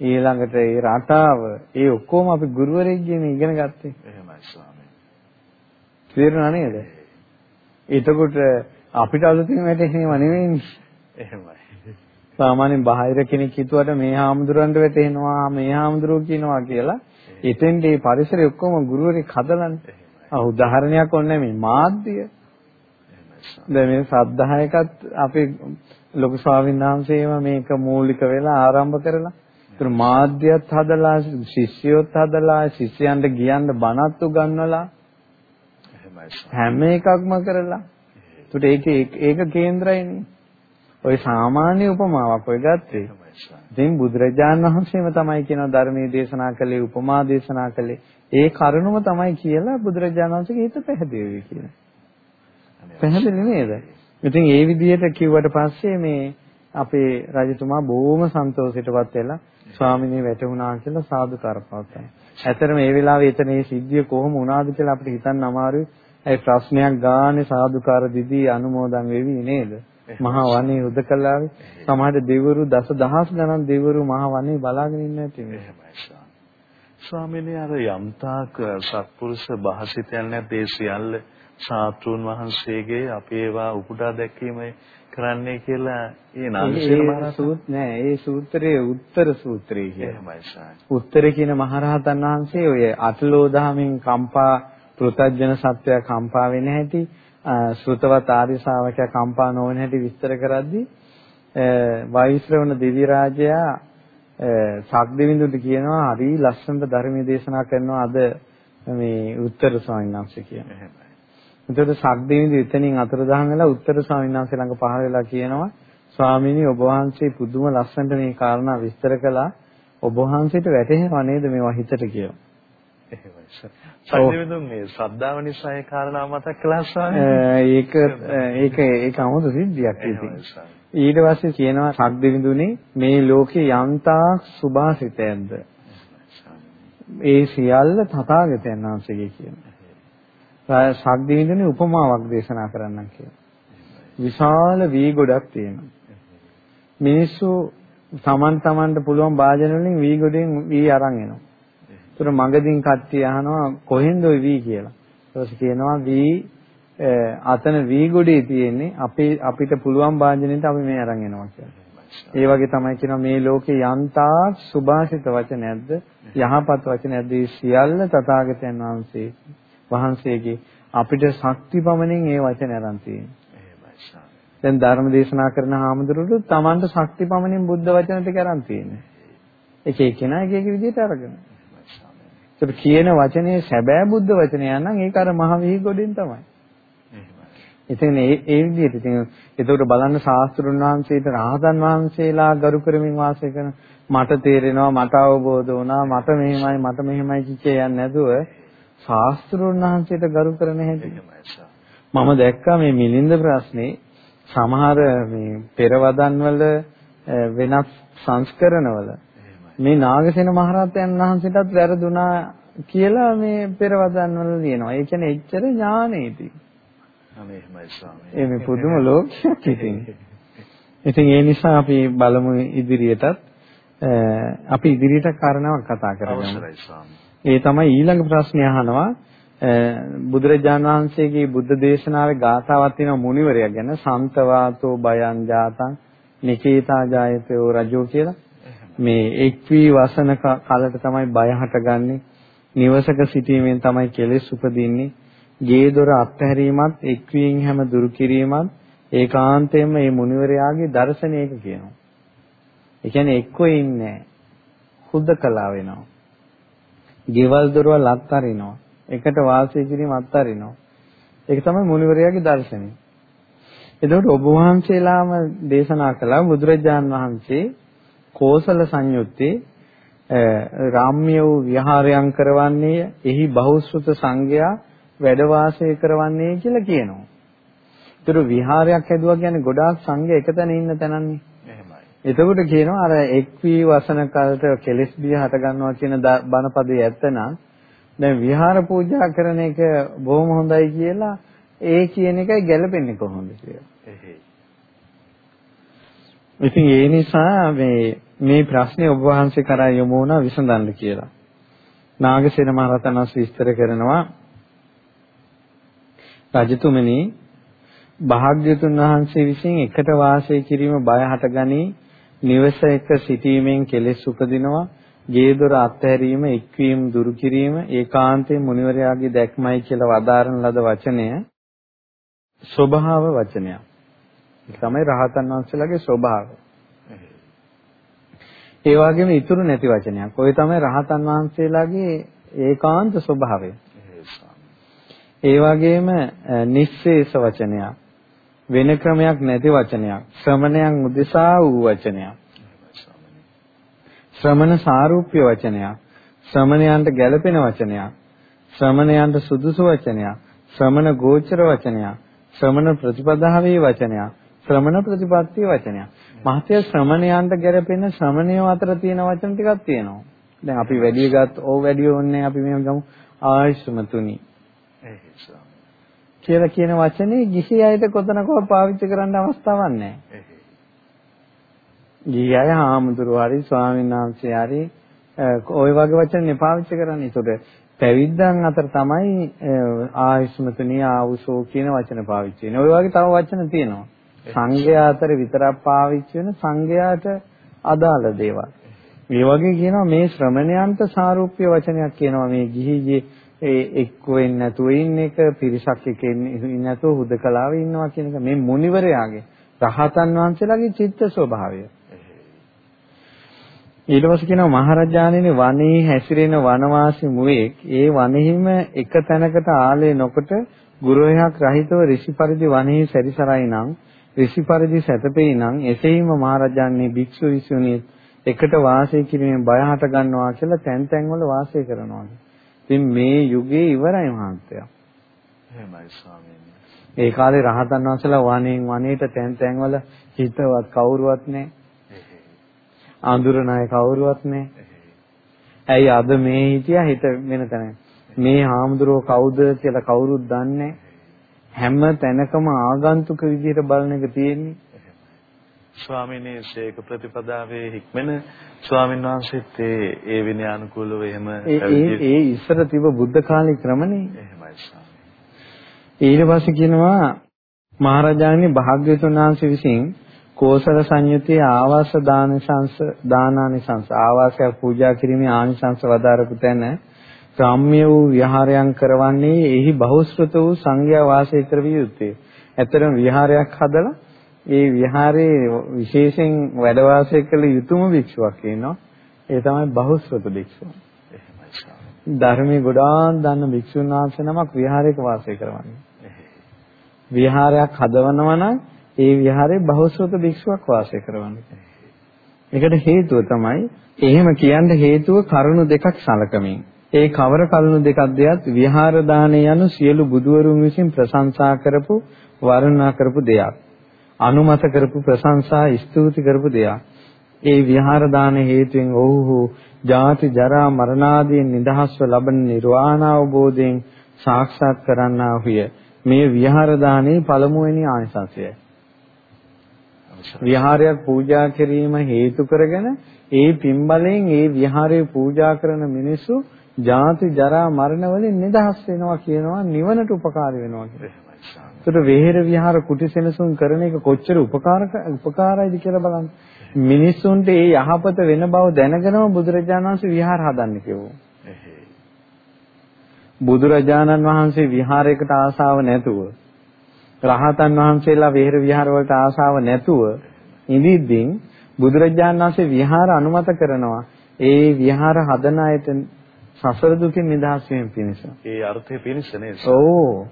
ඊළඟට ඒ රටාව ඒ ඔක්කොම අපි ගුරුවරයෙක්ගෙන් ඉගෙන ගත්තේ. එහෙමයි ස්වාමී. තේරුණා නේද? එතකොට අපිට අලුතින් වැටෙන්නේම නෙවෙයි. එහෙමයි. සාමාන්‍යයෙන් බාහිර කෙනෙක් හිතුවට මේ හාමුදුරන්ට වැටෙනවා මේ හාමුදුරුවෝ කියනවා කියලා එතෙන්ට මේ පරිසරය ඔක්කොම ගුරුවරයෙක් හදලානේ. ආ උදාහරණයක් ඕනේ මේ මාධ්‍ය. දැන් මේ සද්ධායකත් අපේ ලොකු ස්වාමීන් වහන්සේම මේක මූලික වෙලා ආරම්භ කරලා ඒතර මාධ්‍යත් හදලා ශිෂ්‍යයොත් හදලා ශිෂ්‍යයන්ට කියන්න බණත් උගන්වලා හැම එකක්ම කරලා. ඒකට ඒක ඒක කේන්ද්‍රයනේ. ඔය සාමාන්‍ය උපමාවක් ඔය ගත්තේ. ඉතින් බුදුරජාණන් වහන්සේම තමයි කියන ධර්මයේ දේශනා කළේ උපමා දේශනා කළේ. ඒ කරුණම තමයි කියලා බුදුරජාණන් වහන්සේගේ හිත පැහැදිලි වෙයි කියන පැහැදිලි නේද ඉතින් ඒ විදිහට කිව්වට පස්සේ මේ අපේ රජතුමා බොහොම සන්තෝෂයටපත් වෙලා ස්වාමිනේ වැටුණා කියලා සාදුකාර පවත්තා. ඇත්තටම මේ වෙලාවේ එතන මේ සිද්ධිය කොහොම වුණාද කියලා අපිට හිතන්න අමාරුයි. ඒ ප්‍රශ්නයක් ගානේ සාදුකාර දිදී අනුමෝදන් වෙවි නේද? මහා වනේ උදකලාවේ සමහර දෙවිවරු දස දහස් ගණන් දෙවිවරු මහා වනේ බලාගෙන ඉන්න ඇති මේ. ස්වාමීනි අර යම්තාක් සත්පුරුෂ භාසිතයන් නැත්ේ සියල්ල ශාස්ත්‍රූන් වහන්සේගේ අපි ඒවා උපුටා දැක්වීමයි කරන්නේ කියලා ඒ නාමශේන මහරහතුත් නෑ ඒ සූත්‍රයේ උත්තර සූත්‍රය කියලාමයි උත්තර කියන මහරහතන් වහන්සේ ඔය අටලෝ දහමින් කම්පා පෘතජන සත්වයා කම්පා වෙන හැටි ශ්‍රුතවත් ආර්ය ශාවකයා කම්පා නොවන හැටි විස්තර කරද්දී වෛශ්‍රවණ දෙවි රාජයා සක්දෙවිඳුන්ට කියනවා හරි ලස්සනට ධර්මයේ දේශනා කරනවා. අද මේ උත්තර ස්වාමීන් වහන්සේ කියන. එතකොට සක්දේවිඳු එතනින් අතුරුදහන් වෙලා උත්තර ස්වාමීන් වහන්සේ ළඟ පහළ වෙලා කියනවා ස්වාමීනි ඔබ වහන්සේ පුදුම ලස්සනට මේ කාරණා විස්තර කළා ඔබ වහන්සේට වැටහෙනව නේද මේවා හිතට කියලා. එහෙමයි සර්. සක්දේවිඳු මේ ශ්‍රද්ධාව නිසා ඒ කාරණා මතක් කළා ස්වාමීනි. ඒක ඒක ඒක 아무තු සිද්ධියක් ඉතින්. ඊට පස්සේ කියනවා සක්දේවිඳුනේ මේ ලෝකේ යන්තා සුභාසිතයක්ද ඒ සියල්ල තථාගතයන් වහන්සේගේ කියනවා. සද්දේඳුනේ උපමාවක් දේශනා කරන්නම් කියලා. විශාල වී ගොඩක් තියෙනවා. මිනිස්සු Taman Tamanට පුළුවන් වාදන වලින් වී ගොඩෙන් වී අරන් එනවා. ඒතර මගදීන් කට්ටිය අහනවා කොහෙන්ද ওই වී කියලා. ඊට පස්සේ කියනවා වී අතන වී ගොඩේ තියෙන්නේ අපේ අපිට පුළුවන් වාදනෙට අපි මේ අරන් එනවා කියලා. ඒ වගේ තමයි කියනවා මේ ලෝකේ යන්තා සුභාසිත වචන නැද්ද යහපත් වචන නැද්ද සියල්ල තථාගතයන් වහන්සේ වහන්සේගේ අපිට ශක්ති පමණින් ඒ වචන අරන් තියෙන්නේ. දැන් ධර්ම දේශනා කරන හාමුදුරුවෝ තමන්ට ශක්ති පමණින් බුද්ධ වචන ටික අරන් තියෙන්නේ. එක එකනා එක එක විදිහට අරගෙන. ඒත් කියන වචනේ සැබෑ බුද්ධ වචනය නම් ඒක අර මහ විහි ගොඩින් තමයි. ඉතින් ඒ ඒ විදිහට ඉතින් ඒකට බලන්න ශාස්ත්‍රුන් වහන්සේට රහතන් වහන්සේලා ගරු කරමින් වාසය කරන මට තේරෙනවා මට අවබෝධ වුණා මට මෙහෙමයි මට මෙහෙමයි කිච්චේ යන්නේ නැතුව ශාස්ත්‍රඥ වහන්සේට ගරු කරන හැටි. මම දැක්කා මේ මිලින්ද ප්‍රශ්නේ සමහර මේ පෙරවදන් වල වෙනස් සංස්කරණවල මේ නාගසේන මහරහතන් වහන්සේටත් වැරදුනා කියලා මේ පෙරවදන් වල ලියනවා. ඒ කියන්නේ එච්චර ඥානෙයි. අනේමයි ස්වාමී. ඒ මේ පුදුම ලෝකයක් ඉතින්. ඉතින් ඒ නිසා අපි බලමු ඉදිරියටත් අපි ඉදිරියට කාරණාවක් කතා කරමු. අවසරයි ස්වාමී. ඒ තමයි ඊළඟ ප්‍රශ්නේ අහනවා. බුදුරජාණන් වහන්සේගේ බුද්ධ දේශනාවේ ගාථාවක් තියෙනවා මුනිවරයා ගැන. සන්තවාතෝ බයං ජාතං නිකේතා ජායතෝ රජෝ කියලා. මේ එක් වී වසන කලට තමයි බය හටගන්නේ. නිවසක සිටීමෙන් තමයි කෙලෙස් උපදින්නේ. ගේ දොර අත්හැරීමත් එක් වීම හැම දුරු කිරීමත් ඒකාන්තයෙන්ම මේ මුනිවරයාගේ දර්ශනයක කියනවා. ඒ කියන්නේ එක්කෝ ඉන්නේ හුදකලා වෙනවා. ගෙවල් දොරවල් අත්හරිනවා. එකට වාසය කිරීම අත්හරිනවා. ඒක තමයි මුනිවරයාගේ දර්ශනය. එතකොට ඔබ වහන්සේලාම දේශනා කළා බුදුරජාන් වහන්සේ කෝසල සංයුත්තේ රාම්‍ය වූ විහාරයන් කරවන්නේ එහි බහුශ්‍රත සංඝයා වැඩ වාසය කරවන්නේ කියලා කියනවා. ඒතර විහාරයක් හැදුවා කියන්නේ ගොඩාක් සංඝයා එකතැන ඉන්න තැනන්නේ. එතකොට කියනවා අර එක් වී වසන කලට කෙලස් බිය හට ගන්නවා කියන බණපදේ ඇත්තනම් දැන් විහාර පූජා කරන එක බොහොම හොඳයි කියලා ඒ කියන එකයි ගැළපෙන්නේ කොහොමද කියලා. ඉතින් ඒ නිසා මේ මේ ප්‍රශ්නේ ඔබ වහන්සේ කරා යොමු වුණා විසඳන්න කියලා. නාගසේන මහ රහතන් විස්තර කරනවා රජතුමනි භාග්‍යතුන් වහන්සේ විසින් එකට වාසය කිරීම බය හටගනී නිවස එක සිටීමෙන් කෙලෙස් උපදිනවා ගේ දොර අත්හැරීම එක්වීම දුරු කිරීම ඒකාන්තයෙන් මුනිවරයාගේ දැක්මයි කියලා වදාරන ලද වචනය ස්වභාව වචනයක්. තමයි රහතන් වහන්සේලාගේ ස්වභාවය. ඒ වගේම ඉතුරු නැති වචනයක්. ඔය තමයි රහතන් වහන්සේලාගේ ඒකාන්ත ස්වභාවය. ඒ වගේම නිස්සේස වචනයක්. වෙන ක්‍රමයක් නැති වචනයක්. ශ්‍රමණයන් උදෙසා වූ වචනයක්. ශ්‍රමණ සාරූප්‍ය වචනයක්. ශ්‍රමණයන්ට ගැළපෙන වචනයක්. ශ්‍රමණයන්ට සුදුසු වචනයක්. ශ්‍රමණ ගෝචර වචනයක්. ශ්‍රමණ ප්‍රතිපදාවේ වචනයක්. ශ්‍රමණ ප්‍රතිපත්තිය වචනයක්. මහත්ය ශ්‍රමණයන්ට ගැළපෙන ශ්‍රමණයෝ අතර තියෙන වචන ටිකක් තියෙනවා. දැන් අපි වැඩි ගත් ඕ වැඩි ඕනේ අපි මෙහෙම ගමු ආයශ්‍රමතුනි. කියලා කියන වචනේ ගිහි අයට කොතනකවත් පාවිච්චි කරන්න අවස්ථාවක් නැහැ. ගිහි අය හාමුදුරුවෝ හරි ස්වාමීන් වහන්සේ හරි ওই වගේ වචන නේ පාවිච්චි කරන්නේ. ඒතකොට පැවිද්දන් අතර තමයි ආයස්මතුනි ආවුසෝ කියන වචන පාවිච්චි වෙන්නේ. ওই වගේ තව වචන තියෙනවා. සංඝයා අතර විතරක් පාවිච්චි වෙන සංඝයාට අදාළ දේවල්. මේ වගේ කියනවා මේ ශ්‍රමණයන්ට සාරූප්‍ය වචනයක් කියනවා මේ ගිහිගේ ඒ එක්ක වෙන්නේ නැතුව ඉන්න එක පිරිසක් එක්ක ඉන්නේ නැතුව හුදකලාවේ ඉන්නවා කියන එක මේ මුනිවරයාගේ රහතන් වහන්සේලාගේ චිත්ත ස්වභාවය. ඊට පස්සේ කියනවා මහරජාණෙනි වනයේ හැසිරෙන වනවාසී මුවෙක් ඒ වනෙහිම එක තැනකට ආලේ නොකොට ගුරුවරයෙක් රහිතව ඍෂි පරිදි වනයේ සැරිසරයි නම් ඍෂි පරිදි සැතපෙයි නම් එසේම මහරජාණන් භික්ෂු විසුණී එකට වාසය කිරීමෙන් බය හට ගන්නවා කියලා තැන් තැන් වල වාසය කරනවා. ඉතින් මේ යුගයේ ඉවරයි මහත්තයා. එහෙමයි ස්වාමීනි. ඒ කාලේ රහතන් වහන්සේලා වණෙන් වණේට තැන් තැන් වල හිතවත් කවුරුවත් නැහැ. අඳුරන අය කවුරුවත් නැහැ. ඇයි අද මේ හිටියා හිත වෙන තැන. මේ හාමුදුරුවෝ කවුද කියලා කවුරුත් දන්නේ හැම තැනකම ආගන්තුක විදිහට බලන එක තියෙන්නේ. ස්වාමීනි ශේක ප්‍රතිපදාවේ හික්මන ස්වාමීන් වහන්සේත් ඒ ඒ විනයානුකූලව එහෙම ඒ ඒ ඉස්සර තිබ බුද්ධ කාලේ ක්‍රමනේ. එහෙමයි ස්වාමී. ඊට පස්සේ කියනවා මහරජාණන් භාග්‍යවතුන් වහන්සේ විසින් කෝසල සංයුතිය ආවාස දානසංශ දානානිසංශ ආවාසය පූජා කිරීමේ ආනිසංශ වදාරපු තැන ගාම්‍ය වූ විහාරයන් කරවන්නේ එහි බහුශ්‍රත වූ සංඝයා වාසය කරවිය යුත්තේ. ඇතරම් විහාරයක් හදලා ඒ විහාරයේ විශේෂයෙන් වැඩ වාසය කළ යුතුම භික්ෂුවක් ඉන්නවා. ඒ තමයි බහුශ්‍රත භික්ෂුව. ධර්මයේ ගොඩාක් දන්න භික්ෂුන් වහන්සේ නමක් විහාරයක වාසය කරවන්නේ. විහාරයක් හදවනවා නම් ඒ විහාරයේ බහුශ්‍රත භික්ෂුවක් වාසය කරවන්නේ. ඒකට හේතුව තමයි එහෙම කියන්න හේතුව කරුණු දෙකක් සලකමින්. ඒ කවර කරුණු දෙකක්දයත් විහාර දානය යනු සියලු බුදුවරුන් විසින් ප්‍රශංසා කරපු වර්ණනා කරපු දෙයක්. අනුමත කරපු ප්‍රශංසා ස්තුති කරපු දෙයක්. ඒ විහාර දාන හේතුවෙන් ඔව්හු ජාති ජරා මරණාදීන් නිදහස්ව ලබන නිර්වාණ අවබෝධයෙන් සාක්ෂාත් කරන්නා වූය. මේ විහාර දානේ පළමුවෙනි ආනිසංසයයි. විහාරයක් පූජා කිරීම හේතු කරගෙන ඒ පින්බලයෙන් ඒ විහාරය පූජා කරන මිනිස්සු ජාති ජරා මරණ වලින් නිදහස් වෙනවා කියනවා නිවනට උපකාර වෙනවා කියලා. ඒතර වෙහෙර විහාර කුටි සෙනසුන් කරන එක කොච්චර උපකාරක උපකාරයිද කියලා බලන්න. මිනිස්සුන්ට ඒ යහපත වෙන බව දැනගෙනම බුදුරජාණන් වහන්සේ විහාර හදන්න කිව්වා. බුදුරජාණන් වහන්සේ විහාරයකට ආසාව නැතුව රහතන් වහන්සේලා වෙහෙර විහාර වලට ආසාව නැතුව ඉඳිද්දී බුදුරජාණන් වහන්සේ විහාර අනුමත කරනවා. ඒ විහාර හදන අයට සසර දුකින් නිදහස් වීම පිණිස. ඒ අර්ථය පිණිස නේද? ඕ.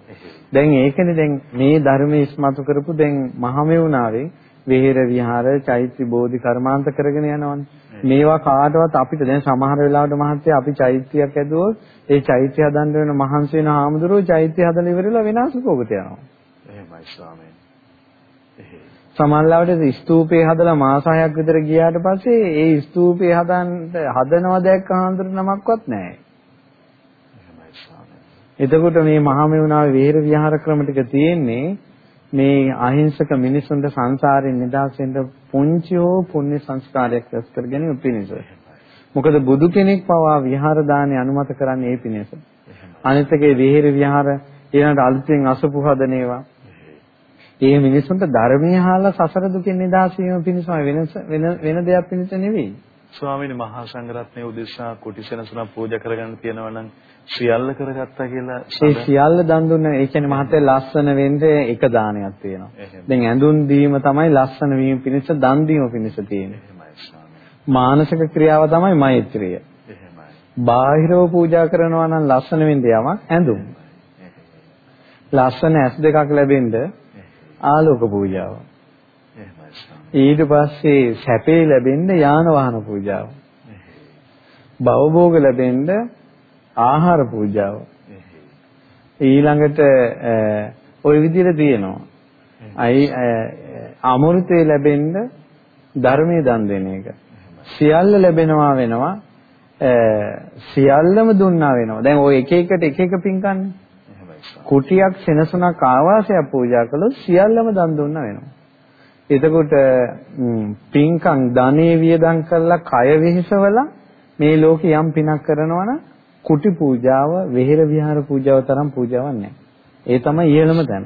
දැන් ඒකනේ දැන් මේ ධර්මයේ ඉස්මතු කරපු දැන් මහමෙවුනාවේ විහෙර විහාර චෛත්‍ය බෝධි කර්මාන්ත කරගෙන යනවනේ. මේවා කාටවත් අපිට දැන් සමහර වෙලාවට මහත්තයා අපි චෛත්‍යයක් ඇදුවොත් ඒ චෛත්‍ය හදන්න වෙන මහන්සි වෙන හාමුදුරුවෝ චෛත්‍ය හදලා ඉවරලා විනාශ කෝකට යනවා. එහෙමයි ස්වාමීන්. සමහරවිට ස්තූපේ හදලා මාස 6ක් විතර ගියාට පස්සේ ඒ ස්තූපේ හදන්න හදනවා දැක්ක හාමුදුර නමක්වත් නැහැ. එතකොට මේ මහා මෙවුනාවේ විහෙර විහාර ක්‍රම ටික තියෙන්නේ මේ අහිංසක මිනිසුන්ට සංසාරයෙන් නිදහස් වෙන්න පුංචි හෝ පුණ්‍ය සංස්කාරයක් රැස් කර ගැනීම පිණිස. මොකද බුදු කෙනෙක් පවා විහාර දානේ අනුමත කරන්නේ ඒ පිණිස. අනිත් එකේ විහෙර විහාර ඊළඟට අලුතෙන් අසපු හදන ඒවා. ඒ මිනිසුන්ට ධර්මීය හාලා සසර දුකෙන් නිදහස් වීම පිණිසම වෙන වෙන දෙයක් පිණිස නෙවෙයි. ස්වාමීනි මහා සංඝරත්නයේ උදෙසා කුටිසෙනසුන පූජා කරගන්න තියෙනවා නම් සියල්ල කරගත්තා කියලා ඒ සියල්ල දන් දුන්න ඒ කියන්නේ මහත්තයා ලස්සන වෙන්න එක දානයක් තියෙනවා. දැන් ඇඳුම් දීම තමයි ලස්සන වීම පිණිස දන් දීම පිණිස තියෙන්නේ. මානසික ක්‍රියාව තමයි මෛත්‍රිය. බාහිරව පූජා කරනවා නම් ලස්සන වෙන්න යමක් ඇඳුම්. ලස්සන ඇස් දෙකක් ලැබෙන්න ආලෝක පූජාව. ඊට පස්සේ සැපේ ලැබෙන්න යාන වාහන පූජාව. භවභෝග ලැබෙන්න ආහාර පූජාව. ඊළඟට ওই විදිහට තියෙනවා. අයි අමෘතේ ලැබෙන්න ධර්මයේ දන් දෙන එක. සියල්ල ලැබෙනවා වෙනවා සියල්ලම දුන්නා වෙනවා. දැන් ওই එක එකට එක එක පින්කන්නේ. කුටියක් සෙනසුනක් ආවාසයක් පූජා කළොත් සියල්ලම දන් දුන්නා වෙනවා. එතකොට පින්කම් ධනේ වියදම් කරලා කය වෙහෙසවලා මේ ලෝකේ යම් පිනක් කරනවා නම් කුටි පූජාව, වෙහෙර විහාර පූජාව තරම් පූජාවක් නැහැ. ඒ තමයි ඉහළම තැන.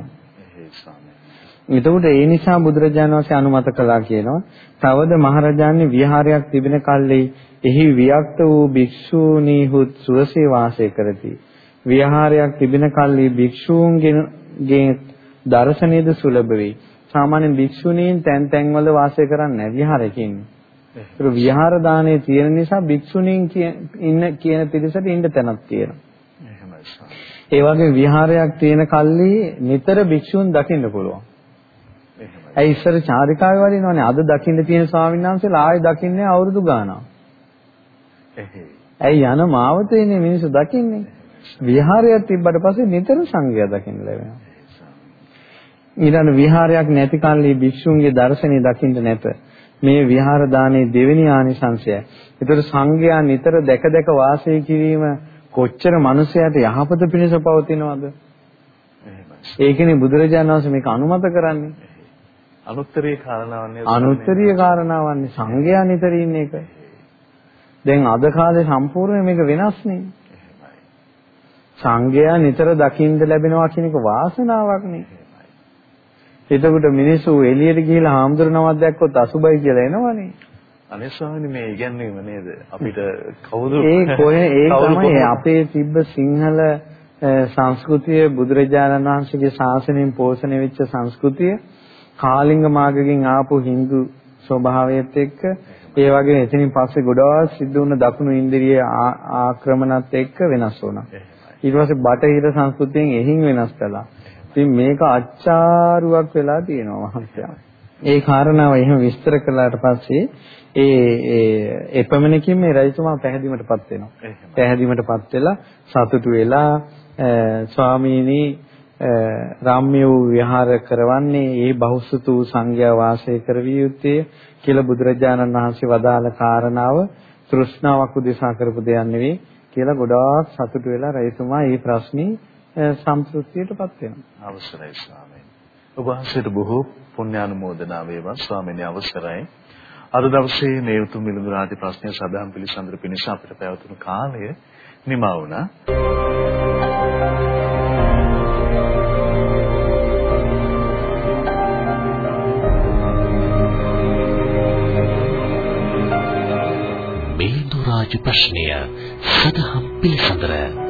එතකොට ඒ නිසා බුදුරජාණන් වහන්සේ අනුමත කළා කියනවා. තවද මහරජාණන් විහාරයක් තිබෙන කල්ලි එහි වික්ත වූ භික්ෂූනීහුත් සුවසේ වාසය කරති. විහාරයක් තිබෙන කල්ලි භික්ෂූන්ගේ දර්ශනීයද සුලභ වේ. සාමාන්‍යයෙන් භික්ෂුණීන් තැන් තැන්වල වාසය කරන්නේ නැහැ විහාරයකින්. ඒක විහාර දානයේ තියෙන නිසා භික්ෂුණීන් ඉන්න කියන පිරිසට ඉන්න තැනක් තියෙනවා. ඒ වගේ විහාරයක් තියෙන කල්ලි නිතර භික්ෂුන් දකින්න පුළුවන්. ඇයි ඉස්සර චාරිකාවේ වඩිනවනේ අද දකින්න තියෙන ස්වාමීන් වහන්සේලා ආයෙ දකින්නේ අවුරුදු ගාණක්. ඇයි යන මාවතේනේ මිනිස්සු දකින්නේ. විහාරයක් තිබ්බට පස්සේ නිතර සංගය දකින්න ලැබෙනවා. ඊළඟ විහාරයක් නැති කල්ලි භික්ෂුන්ගේ දර්ශනේ දකින්න නැත. මේ විහාර දානයේ දෙවෙනි ආනිසංශයයි. ඒතර සංඝයා නිතර දැක දැක වාසය කිරීම කොච්චර මිනිසයාට යහපත පිණිස පවතිනවද? ඒකනේ බුදුරජාණන් වහන්සේ මේක අනුමත කරන්නේ. අනුත්තරීය කාරණාවන්නේ අනුත්තරීය කාරණාවන්නේ සංඝයා නිතර ඉන්න එක. දැන් අද කාලේ සම්පූර්ණ මේක වෙනස් නේ. සංඝයා නිතර දකින්න ලැබෙනවා කියන එක වාසනාවක් නේ. එතකොට මිනිස්සු එළියට ගිහිලා හාමුදුරනවක් දැක්කොත් අසුබයි කියලා එනවනේ. අනේ ස්වාමීනි මේ ඉගැන්වීම නේද අපිට කවුද ඒ කොහේ ඒ තමයි අපේ තිබ්බ සිංහල සංස්කෘතිය බුදුරජාණන් වහන්සේගේ ශාසනයෙන් පෝෂණය වෙච්ච සංස්කෘතිය කාලිංග මාර්ගයෙන් ආපු Hindu ස්වභාවයත් එක්ක ඒ වගේ එතනින් පස්සේ ගොඩාක් සිද්ධ වුණ දකුණු ඉන්ද්‍රිය ආක්‍රමණත් එක්ක වෙනස් වුණා. ඊට පස්සේ බටහිර සංස්කෘතියෙන් එහින් වෙනස් කළා. ඉතින් මේක අච්චාරුවක් වෙලා තියෙනවා මහත්තයා. ඒ කාරණාව එහෙම විස්තර කළාට පස්සේ ඒ එපමණකින් මේ රජතුමා පැහැදීමටපත් වෙනවා. පැහැදීමටපත් වෙලා සතුටු වෙලා ස්වාමීනි රාම්‍ය වූ විහාර කරවන්නේ ඒ බහුසුතු සංඝයා වාසය කරවිය යුත්තේ කියලා බුදුරජාණන් වහන්සේ වදාළ කාරණාව තෘෂ්ණාවක් උදෙසා කරපු දෙයක් නෙවෙයි කියලා ගොඩාක් සතුටු වෙලා රජතුමා මේ ප්‍රශ්නේ සම්පූර්ණයටපත් වෙනවා. අවසරයි ස්වාමීනි. ඔබ වහන්සේට බොහෝ පුණ්‍යානුමෝදනා වේවා ස්වාමීනි අවසරයි. අද දවසේ මේ උතුම් මිලිඳු රාජ ප්‍රශ්නය සදාම් පිළිසඳර පිණිස අපිට පැවතුණු කාලය නිමා වුණා. මිලිඳු රාජ ප්‍රශ්නය සදාම් පිළිසඳර.